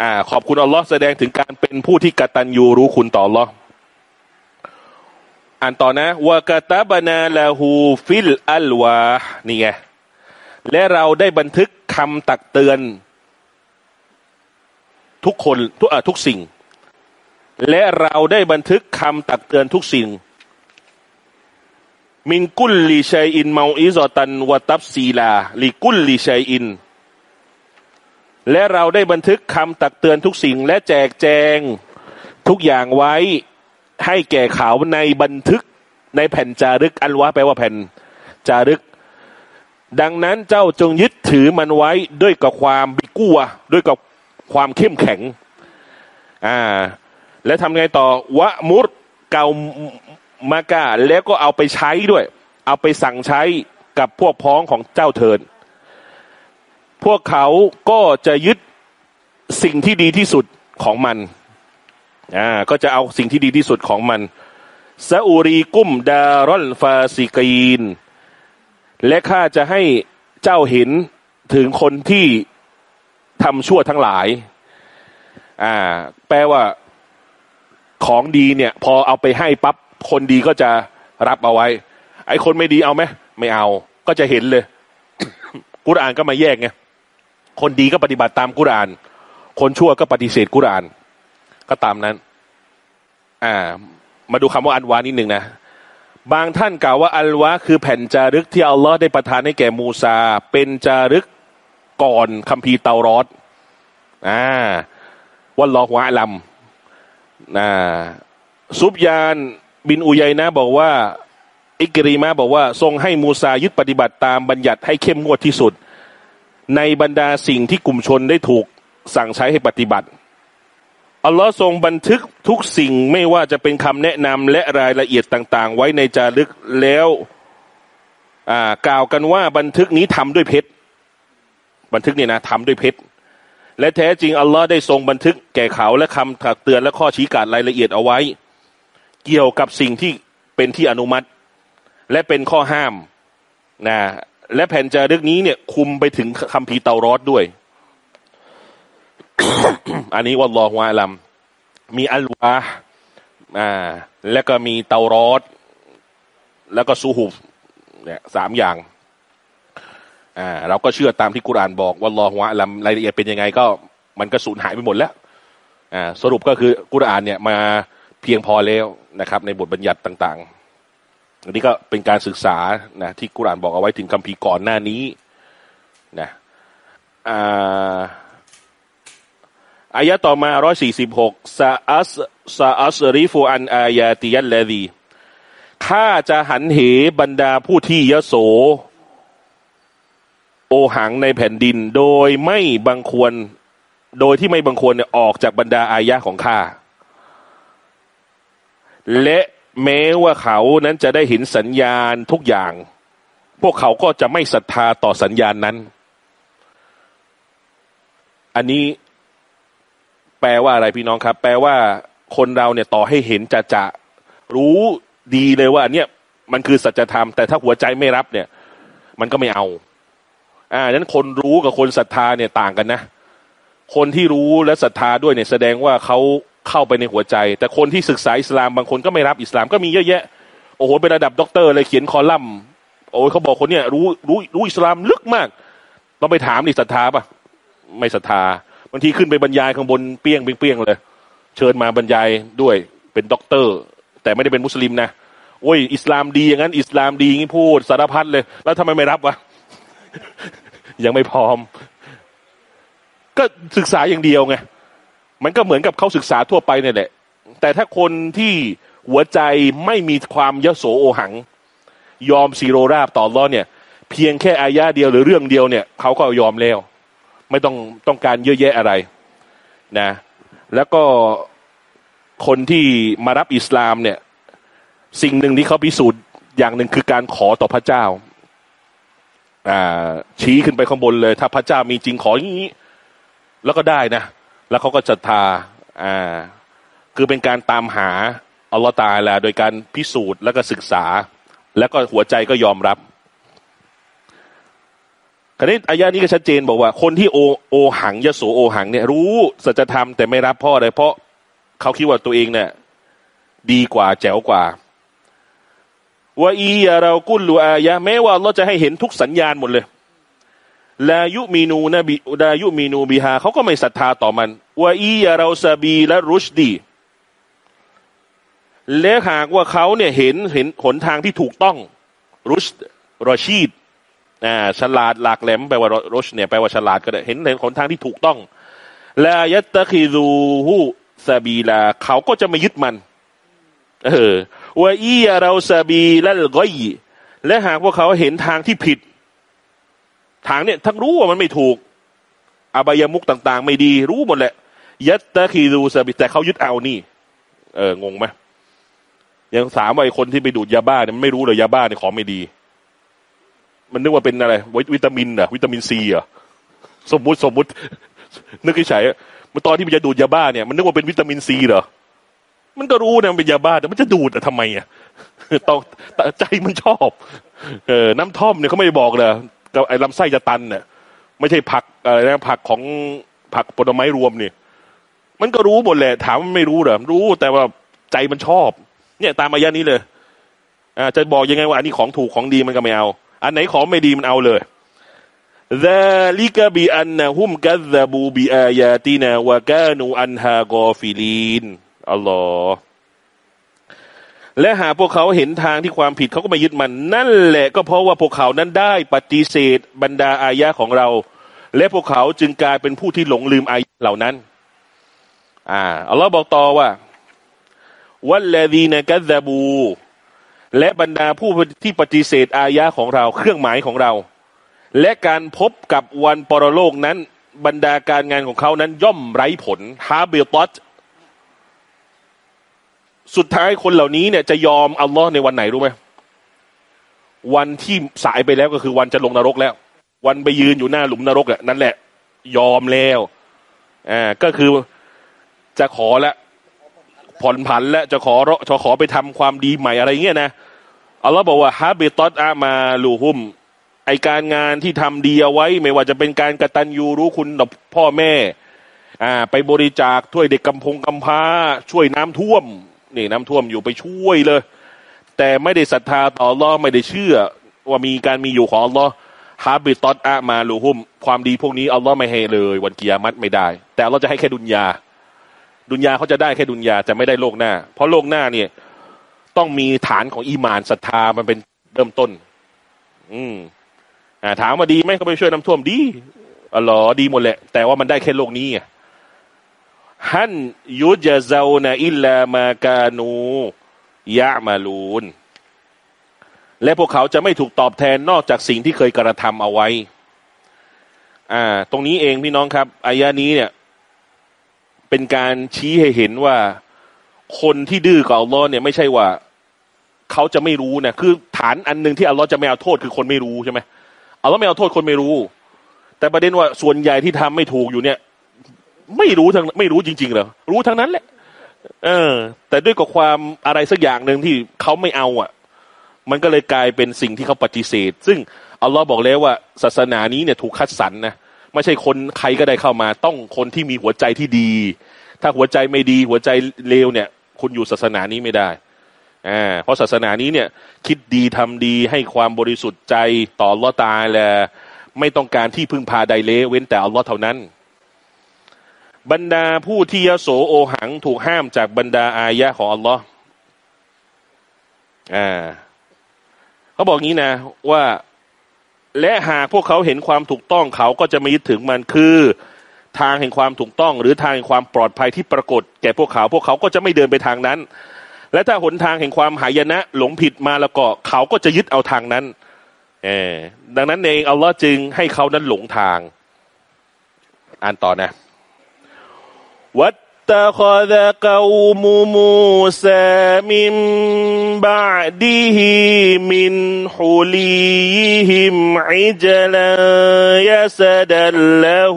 S1: อ่า ขอบคุณอัลลอฮ์แสดงถึงการเป็นผู้ที่กตัญญูรู้คุณต่ออัลลอฮ์อ่านต่อนะวากาตาบานาลาหูฟิลอัลวานี่ไงและเราได้บันทึกคำตักเตือน ทุกคนทุกทุกสิ่ง และเราได้บันทึกคำตักเตือนทุกสิ่ง มินกุลลีชัยอินเมาอิซอตันวตับซีลาลีกุลลีชัยอิน และเราได้บันทึกคำตักเตือนทุกสิ่ง และแจกแจงทุกอย่างไว้ให้แก่เขาในบันทึกในแผ่นจารึก อันวะแปลว่าแผ่นจารึก ดังนั้นเจ้าจงยึดถือมันไว้ด้วยกับความบิกัวด้วยกับ ความเข้มแข็ง อ่า แล้วทำไงต่อวะมุรเกามากาแล้วก็เอาไปใช้ด้วย เอาไปสั่งใช้กับพวกพ้องของเจ้าเถิดพวกเขาก็จะยึดสิ่งที่ดีที่สุดของมัน อ่า ก็จะเอาสิ่งที่ดีที่สุดของมันซาอูรีกุมดารอนฟาซิกีน และข้าจะให้เจ้าเห็นถึงคนที่ ทำชั่วทั้งหลาย อ่า แปลว่าของดีเนี่ย พอเอาไปให้ปั๊บคนดีก็จะรับเอาไว้ ไอ้คนไม่ดีเอาไหมไม่เอา ก็จะเห็นเลยกุรอานก็มาแยกไงคนดีก็ปฏิบัติตามกุรอาน คนชั่วก็ปฏิเสธกุรอาน ก็ตามนั้น อ่า มาดูคำว่าอันวานิดหนึ่งนะบางท่านกล่าวว่าอัลวะคือแผ่นจารึกที่อัลลอฮ์ได้ประทานให้แก่มูซา เป็นจารึก ก่อนคัมภีร์เตารอดอ่าวัลลอฮวะลัมอ่าซุบยานบินอุยัยนะบอกว่า อิกรีมาบอกว่า ทรงให้มูซายึดปฏิบัติตามบัญญัติให้เข้มงวดที่สุด ในบรรดาสิ่งที่กลุ่มชนได้ถูกสั่งใช้ให้ปฏิบัติอัลลอฮ์ทรงบันทึกทุกสิ่งไม่ว่าจะเป็นคำแนะนำและรายละเอียดต่าง ๆ ไว้ในจารึกแล้วกล่าวกันว่าบันทึกนี้ทำด้วยเพชร บันทึกเนี่ยนะทำด้วยเพชรและแท้จริงอัลลอฮ์ได้ทรงบันทึกแก่เขาและคำถักเตือนและข้อชี้การรายละเอียดเอาไว้ เกี่ยวกับสิ่งที่เป็นที่อนุมัติ และเป็นข้อห้ามนะและแผ่นจารึกนี้เนี่ยคุมไปถึงคำพีเตารอดด้วย อันนี้วัลลอฮฺวะลัม มีอัลวาอ่าแล้วก็มีเตารอด แล้วก็ซูฮุฟเนี่ยสามอย่าง อ่าเราก็เชื่อตามที่กุรานบอกว่ารอหัวลำรายละเอียดเป็นยังไงก็มันก็สูญหายไปหมดแล้วอ่าสรุปก็คือกุรานเนี่ยมาเพียงพอแล้วนะครับ ในบทบัญญัติต่างๆอันนี้ก็เป็นการศึกษานะที่กุรานบอกเอาไว้ถึงคัมภีร์ก่อนหน้านี้นะอ่าอายะต่อมาร้อยสี่สิบหกซาอัสซาอัสริฟูอันอายาติยัลลดีข้าจะหันเหบรรดาผู้ที่ยโส โอหังในแผ่นดิน โดยไม่บังควร โดยที่ไม่บังควรเนี่ยออกจากบรรดาอายะของข้าและแม้ว่าเขานั้นจะได้เห็นสัญญาณทุกอย่าง พวกเขาก็จะไม่ศรัทธาต่อสัญญาณนั้น อันนี้แปลว่าอะไรพี่น้องครับ แปลว่าคนเราเนี่ยต่อให้เห็นจะจะรู้ดีเลยว่าเนี่ยมันคือสัจธรรม แต่ถ้าหัวใจไม่รับเนี่ย มันก็ไม่เอา อ่านั้นคนรู้กับคนศรัทธาเนี่ยต่างกันนะ คนที่รู้และศรัทธาด้วยเนี่ยแสดงว่าเขาเข้าไปในหัวใจ แต่คนที่ศึกษาอิสลามบางคนก็ไม่รับอิสลามก็มีเยอะแยะ โอ้โหเป็นระดับด็อกเตอร์เลยเขียนคอลัมน์โอ้ยเขาบอกคนเนี่ยรู้รู้รู้อิสลามลึกมากต้องไปถามดิศรัทธาปะไม่ศรัทธาบางทีขึ้นไปบรรยายข้างบนเปี้ยงเปี้ยงเลย เชิญมาบรรยายด้วยเป็นด็อกเตอร์ แต่ไม่ได้เป็นมุสลิมนะโอ้ยอิสลามดีอย่างนั้น อิสลามดีอย่างนี้พูดสารพัดเลย แล้วทำไมไม่รับวะ ยังไม่พร้อม ก็ศึกษาอย่างเดียวไงมันก็เหมือนกับเขาศึกษาทั่วไปเนี่ยแหละ แต่ถ้าคนที่หัวใจไม่มีความยโสโอหัง ยอมศิโรราบต่ออัลลอฮ์เนี่ย เพียงแค่อายาเดียวหรือเรื่องเดียวเนี่ยเขาก็ยอมแล้ว ไม่ต้องต้องการเยอะแยะอะไรนะ แล้วก็คนที่มารับอิสลามเนี่ย สิ่งหนึ่งที่เขาพิสูจน์อย่างหนึ่งคือการขอต่อพระเจ้า อ่า ชี้ขึ้นไปข้างบนเลย ถ้าพระเจ้ามีจริงขออย่างนี้ แล้วก็ได้นะ แล้วเขาก็ศรัทธาอ่า คือเป็นการตามหาอัลลอฮ์ตาลาโดยการพิสูจน์แล้วก็ศึกษา แล้วก็หัวใจก็ยอมรับคราวนี้อายานี้ก็ชัดเจนบอกว่า คนที่โอโอหังยโสโอหังเนี่ย รู้สัจธรรมแต่ไม่รับพ่ออะไรเพราะเขาคิดว่าตัวเองเนี่ย ดีกว่าแจ๋วกว่า ว่าอียาเรากุลลูอายะแม้ว่าเราจะให้เห็นทุกสัญญาณหมดเลยลายุมีนูนบีลายุมีนูบิฮาเขาก็ไม่ศรัทธาต่อมันว่าอียาเราซาบีและรุชดีและหากว่าเขาเนี่ยเห็นเห็นหนทางที่ถูกต้องรุชรอชีดอ่าฉลาดหลากแหลมแปลว่ารุชเนี่ยแปลว่าฉลาดก็ได้เห็นเห็นหนทางที่ถูกต้องลายัตตะคิรูฮูซาบีลาเขาก็จะไม่ยึดมัน เออ วอียาเราซาบีและก็ยและหากพว่าเขาเห็นทางที่ผิด ทางเนี่ยทั้งรู้ว่ามันไม่ถูก อบายมุกต่าง ๆ ไม่ดี รู้หมดแหละ ยัตตะคีรูสบิแต่เขายึดเอานี่ เอองงไหมยังสามว่าไอ้คนที่ไปดูดยาบ้าเนี่ยไม่รู้เลยยาบ้าเนี่ยของไม่ดี มันนึกว่าเป็นอะไร วิตามินเหรอวิตามินซีเหรอสมมุติสมมุติ นึกเฉยๆมันตอนที่มันจะดูดยาบ้าเนี่ยมันนึกว่าเป็นวิตามินซีเหรอ มันก็รู้นะมันเป็นยาบ้าแต่มันจะดูดอะทำไมอะต้องใจมันชอบ เออน้ำท่อมเนี่ยเขาไม่บอกเลยไอ้ลำไส้จะตันเนี่ยไม่ใช่ผักอะไรนะผักของผักผลไม้รวมเนี่ยมันก็รู้หมดแหละ ถามมันไม่รู้เหรอรู้แต่ว่าใจมันชอบ เนี่ยตามอายะนี้เลยอ่าจะบอกยังไงว่าอันนี้ของถูกของดีมันก็ไม่เอา อันไหนของไม่ดีมันเอาเลยซาลิกบีอันนะฮุมกัซบูบีอายาตินาวะกานูอันฮากอฟิลีน ลอฮ์และหากพวกเขาเห็นทางที่ความผิดเขาก็ไม่ยึดมัน นั่นแหละก็เพราะว่าพวกเขานั้นได้ปฏิเสธบรรดาอายะของเรา และพวกเขาจึงกลายเป็นผู้ที่หลงลืมอายะเหล่านั้น อ่าอัลลอฮ์บอกต่อว่าวัลลดีนกัซบู และบรรดาผู้ที่ปฏิเสธอายะของเรา เครื่องหมายของเรา และการพบกับวันปรโลกนั้น บรรดาการงานของเขานั้นย่อมไร้ผลฮาเบลตอต สุดท้ายคนเหล่านี้เนี่ยจะยอมอัลลอฮ์ในวันไหนรู้ไหมวันที่สายไปแล้วก็คือวันจะลงนรกแล้ว วันไปยืนอยู่หน้าหลุมนรกอะนั่นแหละ ยอมแล้วอ่าก็คือจะขอแล้วผ่อนผันแล้วจะขอจะขอไปทำความดีใหม่อะไรเงี้ยนะอัลลอฮ์บอกว่าฮาเบตอตอามาลูฮุมไอการงานที่ทำดีเอาไว้ ไม่ว่าจะเป็นการกระตันยูรู้คุณต่อพ่อแม่ อ่า ไปบริจาคช่วยเด็กกำพงกำพร้าช่วยน้ำท่วม นี่น้ำท่วมอยู่ไปช่วยเลย แต่ไม่ได้ศรัทธาต่ออัลลอฮ์ไม่ได้เชื่อ ว่ามีการมีอยู่ของอัลลอฮ์ฮาบิตอตอะมาลูฮุม ความดีพวกนี้อัลลอฮ์ไม่ให้เลย วันกิยามัตไม่ได้ แต่เราจะให้แค่ดุนยา ดุนยาเขาจะได้แค่ดุนยาจะไม่ได้โลกหน้า เพราะโลกหน้าเนี่ย ต้องมีฐานของอีมานศรัทธามันเป็นเริ่มต้น อืมอ่าถามมาดีไหมเขาไปช่วยน้ำท่วมดีอ๋อหรอดีหมดแหละ แต่ว่ามันได้แค่โลกนี้ไง ฮันยุจเซานะอิลลามากานูยะมาลูน และพวกเขาจะไม่ถูกตอบแทนนอกจากสิ่งที่เคยกระทำเอาไว้ อ่า ตรงนี้เองพี่น้องครับอายานี้เนี่ย เป็นการชี้ให้เห็นว่าคนที่ดื้อกับอัลลอฮ์เนี่ยไม่ใช่ว่าเขาจะไม่รู้นะคือฐานอันหนึ่งที่อัลลอฮ์จะไม่เอาโทษคือคนไม่รู้ใช่ไหมอัลลอฮ์ไม่เอาโทษคนไม่รู้ แต่ประเด็นว่าส่วนใหญ่ที่ทำไม่ถูกอยู่เนี่ย ไม่รู้ทั้งไม่รู้จริงๆเหรอรู้ทั้งนั้นแหละ เออ แต่ด้วยกับความอะไรสักอย่างหนึ่งที่เขาไม่เอาอะ มันก็เลยกลายเป็นสิ่งที่เขาปฏิเสธ ซึ่งอัลลอฮ์บอกแล้วว่าศาสนานี้เนี่ยถูกคัดสรรนะไม่ใช่คนใครก็ได้เข้ามา ต้องคนที่มีหัวใจที่ดี ถ้าหัวใจไม่ดี หัวใจเลวเนี่ย คุณอยู่ศาสนานี้ไม่ได้อ่าเพราะศาสนานี้เนี่ย คิดดีทำดีให้ความบริสุทธิ์ใจต่ออัลลอฮ์ตาแลไม่ต้องการที่พึ่งพาใดเลเว้นแต่อัลลอฮ์เท่านั้น บรรดาผู้ที่ยโสโอหังถูกห้ามจากบรรดาอายะของอัลลอฮ์อ่าเขาบอกงี้นะ ว่า และหากพวกเขาเห็นความถูกต้องเขาก็จะไม่ยึดถึงมันคือ ทางแห่งความถูกต้อง หรือทางแห่งความปลอดภัยที่ปรากฏ แก่พวกเขา พวกเขาก็จะไม่เดินไปทางนั้น และถ้าหนทางแห่งความหายนะ หลงผิดมาแล้วก็เขาก็จะยึดเอาทางนั้นเออดังนั้นเองอัลลอฮ์จึงให้เขานั้นหลงทาง อ่านต่อนะ
S2: واتخذ قوم موسى من بعده من
S1: حليهم
S2: عجلا يسدا له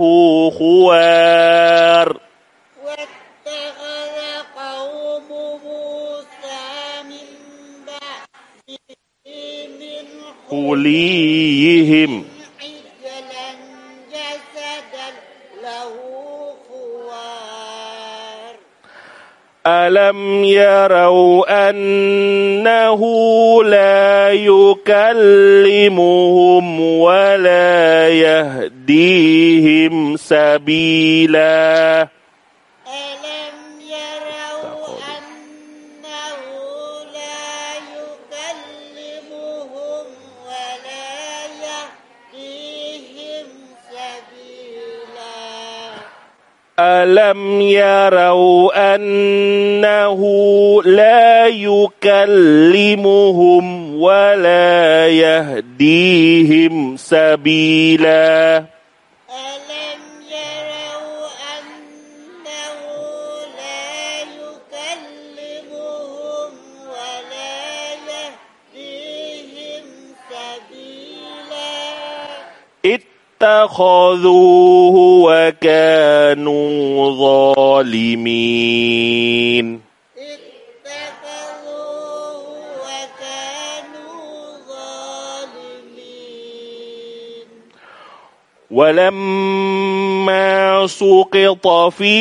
S2: خوار.
S1: حليهم
S2: ألم يروا أنه لا يكلمهم ولا يهديهم سبيلا
S1: ألم يروا أنه لا يكلمهم ولا يهديهم سبيلا
S2: ألم يروا أنه لا يكلمهم ولا يهديهم سبيلا
S1: اتخذوه وكانوا
S2: كانوا ظالمين.
S1: ولما سقط في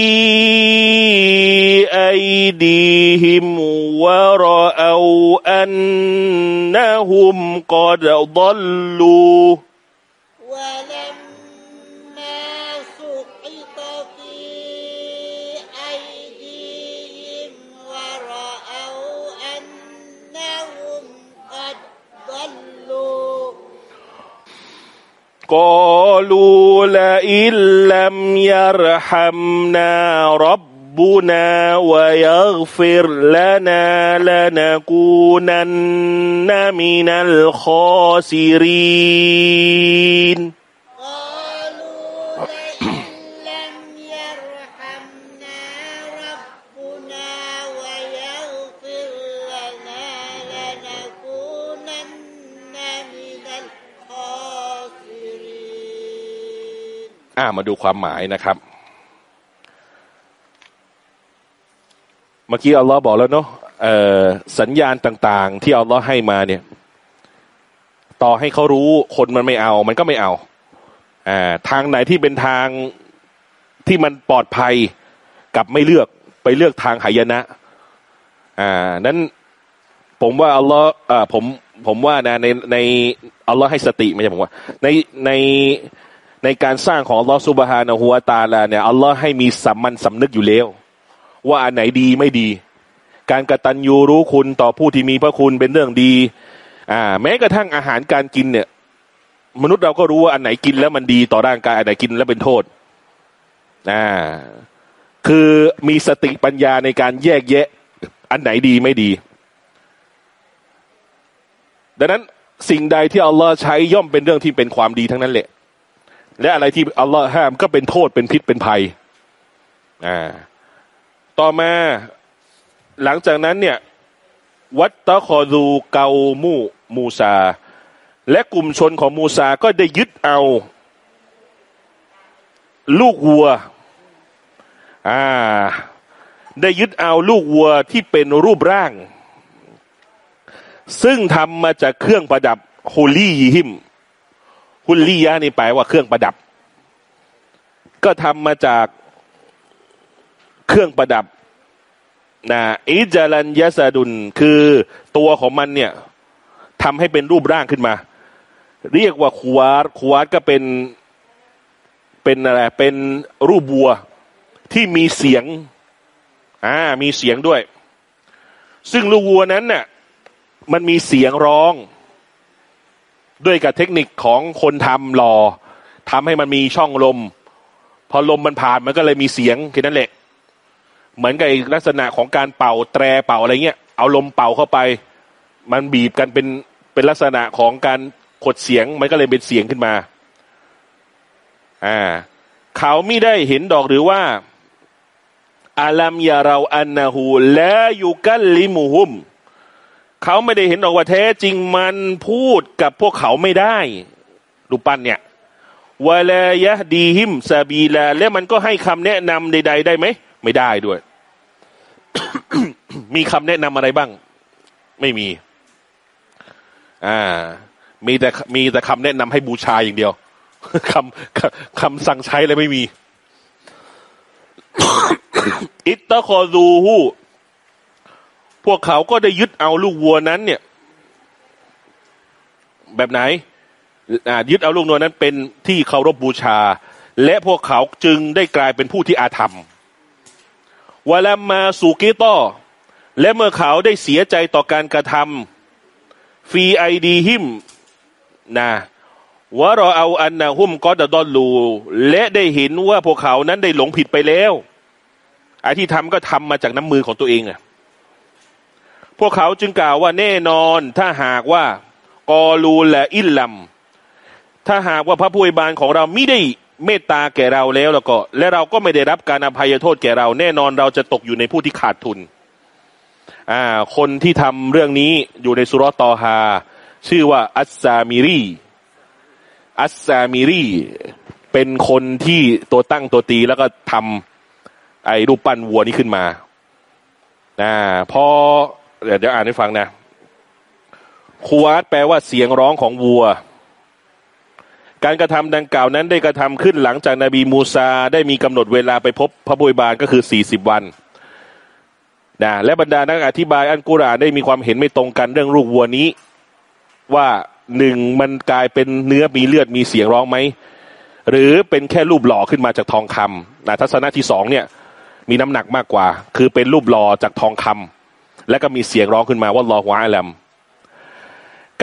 S1: ايديهم وراوا انهم قد ضلوا قالوا لئن لم يرحمنا ربنا ويغفر لنا لنكونن من الخاسرين. อ่ามาดูความหมายนะครับ เมื่อกี้อัลลอฮ์บอกแล้วเนาะสัญญาณต่างๆ ที่อัลลอฮ์ให้มาเนี่ย ต่อให้เขารู้คนมันไม่เอา มันก็ไม่เอาอ่าทางไหนที่เป็นทางที่มันปลอดภัยกับไม่เลือกไปเลือกทางหายนะ อ่า นั้นผมว่าอัลลอฮ์อ่าผมผมว่านะในในอัลลอฮ์ให้สติไม่ใช่ผมว่า ในใน ในการสร้างของอัลลอสุบฮานะฮูวาตาลาเนี่ยอัลลอฮ์ให้มีสัมมันสำนึกอยู่แล้ว ว่าอันไหนดีไม่ดี การกระตันยูรู้คุณต่อผู้ที่มีพระคุณเป็นเรื่องดี อ่า แม้กระทั่งอาหารการกินเนี่ย มนุษย์เราก็รู้ว่าอันไหนกินแล้วมันดีต่อร่างกายอันไหนกินแล้วเป็นโทษอ่าคือมีสติปัญญาในการแยกแยะ อันไหนดีไม่ดี ดังนั้นสิ่งใดที่อัลลอฮ์ใช้ย่อมเป็นเรื่องที่เป็นความดีทั้งนั้นแหละ และอะไรที่อัลลอฮ์ห้ามก็เป็นโทษเป็นพิษเป็นภัยอ่าต่อมาหลังจากนั้นเนี่ย วัตตะคอรูเกามูมูซา และกลุ่มชนของมูซาก็ได้ยึดเอา ลูกวัว อ่า ได้ยึดเอาลูกวัวที่เป็นรูปร่าง ซึ่งทำมาจากเครื่องประดับฮุลี่ยิม ฮุลี่ยะนี่แปลว่าเครื่องประดับ ก็ทำมาจากเครื่องประดับนะอิจารันยาสดุนคือตัวของมันเนี่ยทำให้เป็นรูปร่างขึ้นมา เรียกว่าควาร์ควาร์ก็เป็นเป็นอะไรเป็นรูปวัวที่มีเสียงอ่ามีเสียงด้วย ซึ่งลูกวัวนั้นน่ะมันมีเสียงร้อง ด้วยกับเทคนิคของคนทำหล่อทำให้มันมีช่องลม พอลมมันผ่านมันก็เลยมีเสียงแค่นั้นแหละ เหมือนกับลักษณะของการเป่าแตรเป่าอะไรเงี้ยเอาลมเป่าเข้าไป มันบีบกันเป็นเป็นลักษณะของการขดเสียงมันก็เลยเป็นเสียงขึ้นมา อ่า เขาไม่ได้เห็นดอกหรือว่าอาลัมยาเราอันนาหูและยูกัลลิมูฮุม เขาไม่ได้เห็นดอกว่าแท้จริงมันพูดกับพวกเขาไม่ได้ดูปั้นเนี่ยวะลายะดีหิมซาบีลาและมันก็ให้คำแนะนำใด ๆ ได้ไหม ไม่ได้ด้วย มีคำแนะนำอะไรบ้าง ไม่มี อ่า มีแต่มีแต่คำแนะนำให้บูชาอย่างเดียวคำคำสั่งใช้เลยไม่มี อิตตะคอรูฮู พวกเขาก็ได้ยึดเอาลูกวัวนั้น เนี่ย แบบไหนยึดเอาลูกวัวนั้น เป็นที่เคารพบบูชา และพวกเขาจึงได้กลายเป็นผู้ที่อาธรรมวลามาสุกิโตและเมื่อเขาได้เสียใจต่อการกระทำฟีไอดีหิมนะวะรอเอาอันนะหุมก็ดดอนลูและได้เห็นว่าพวกเขานั้นได้หลงผิดไปแล้วไอ้ที่ทำก็ทำมาจากน้ำมือของตัวเองอะ พวกเขาจึงกล่าวว่าแน่นอนถ้าหากว่ากอลูและอิลลัม ถ้าหากว่าพระผู้บานของเราไม่ได้เมตตาแก่เราแล้วแล้วก็ และเราก็ไม่ได้รับการอภัยโทษแก่เรา แน่นอนเราจะตกอยู่ในผู้ที่ขาดทุน อ่า คนที่ทำเรื่องนี้อยู่ในสุรตอฮาชื่อว่าอัสซามิรีอัสซามิรีเป็นคนที่ตัวตั้งตัวตีแล้วก็ทำไอ้รูปปั้นวัวนี้ขึ้นมาอ่าพอ เดี๋ยวอ่านให้ฟังนะคูวาตแปลว่าเสียงร้องของวัว การกระทำดังกล่าวนั้นได้กระทำขึ้นหลังจากนาบีมูซาได้มีกำหนดเวลาไปพบพระบุยบาลก็คือสี่สิบวันนะและบรรดานักอธิบายอันกุรานได้มีความเห็นไม่ตรงกันเรื่องลูกวัวนี้ ว่าหนึ่งมันกลายเป็นเนื้อมีเลือดมีเสียงร้องไหมหรือเป็นแค่รูปหล่อขึ้นมาจากทองคำนะทัศนะที่สองเนี่ยมีน้ำหนักมากกว่า คือเป็นรูปหล่อจากทองคำ และก็มีเสียงร้องขึ้นมาว่ารอหัวอลัม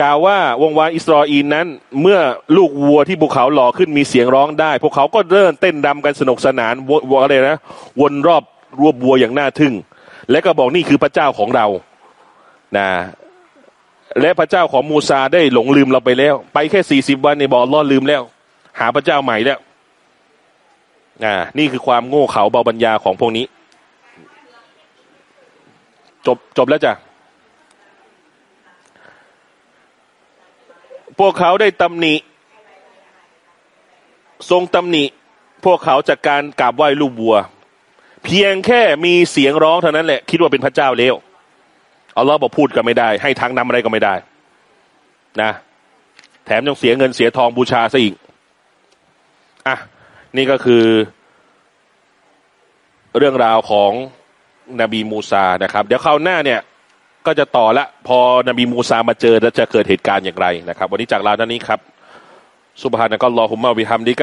S1: กล่าวว่าวงวานอิสราเอลนั้น เมื่อลูกวัวที่ภูเขาหล่อขึ้นมีเสียงร้องได้ พวกเขาก็เริ่มเต้นดำกันสนุกสนานวอะไรนะวนรอบรวบวัวอย่างน่าทึ่ง และก็บอกนี่คือพระเจ้าของเรานะและพระเจ้าของมูซาได้หลงลืมเราไปแล้ว ไปแค่สี่สิบวันในบอกล่อลืมแล้ว หาพระเจ้าใหม่แล้วนะนี่คือความโง่เขลาเบาบัญญาของพวกนี้ จบจบแล้วจ้ะ พวกเขาได้ตำหนิ ทรงตำหนิ พวกเขาจากการกราบไหว้ลูกบัว เพียงแค่มีเสียงร้องเท่านั้นแหละ คิดว่าเป็นพระเจ้าแล้วเอาล้อบอกพูดก็ไม่ได้ ให้ทางนำอะไรก็ไม่ได้ นะ แถมยังเสียเงินเสียทองบูชาซะอีก อะ นี่ก็คือ เรื่องราวของ นบีมูซานะครับ เดี๋ยวคราวหน้าเนี่ยก็จะต่อละพอนบีมูซามาเจอแล้วจะเกิดเหตุการณ์อย่างไรนะครับ วันนี้จากลาท่านนี้ครับสุบฮานะกัลลอฮุมะวิฮัมดิ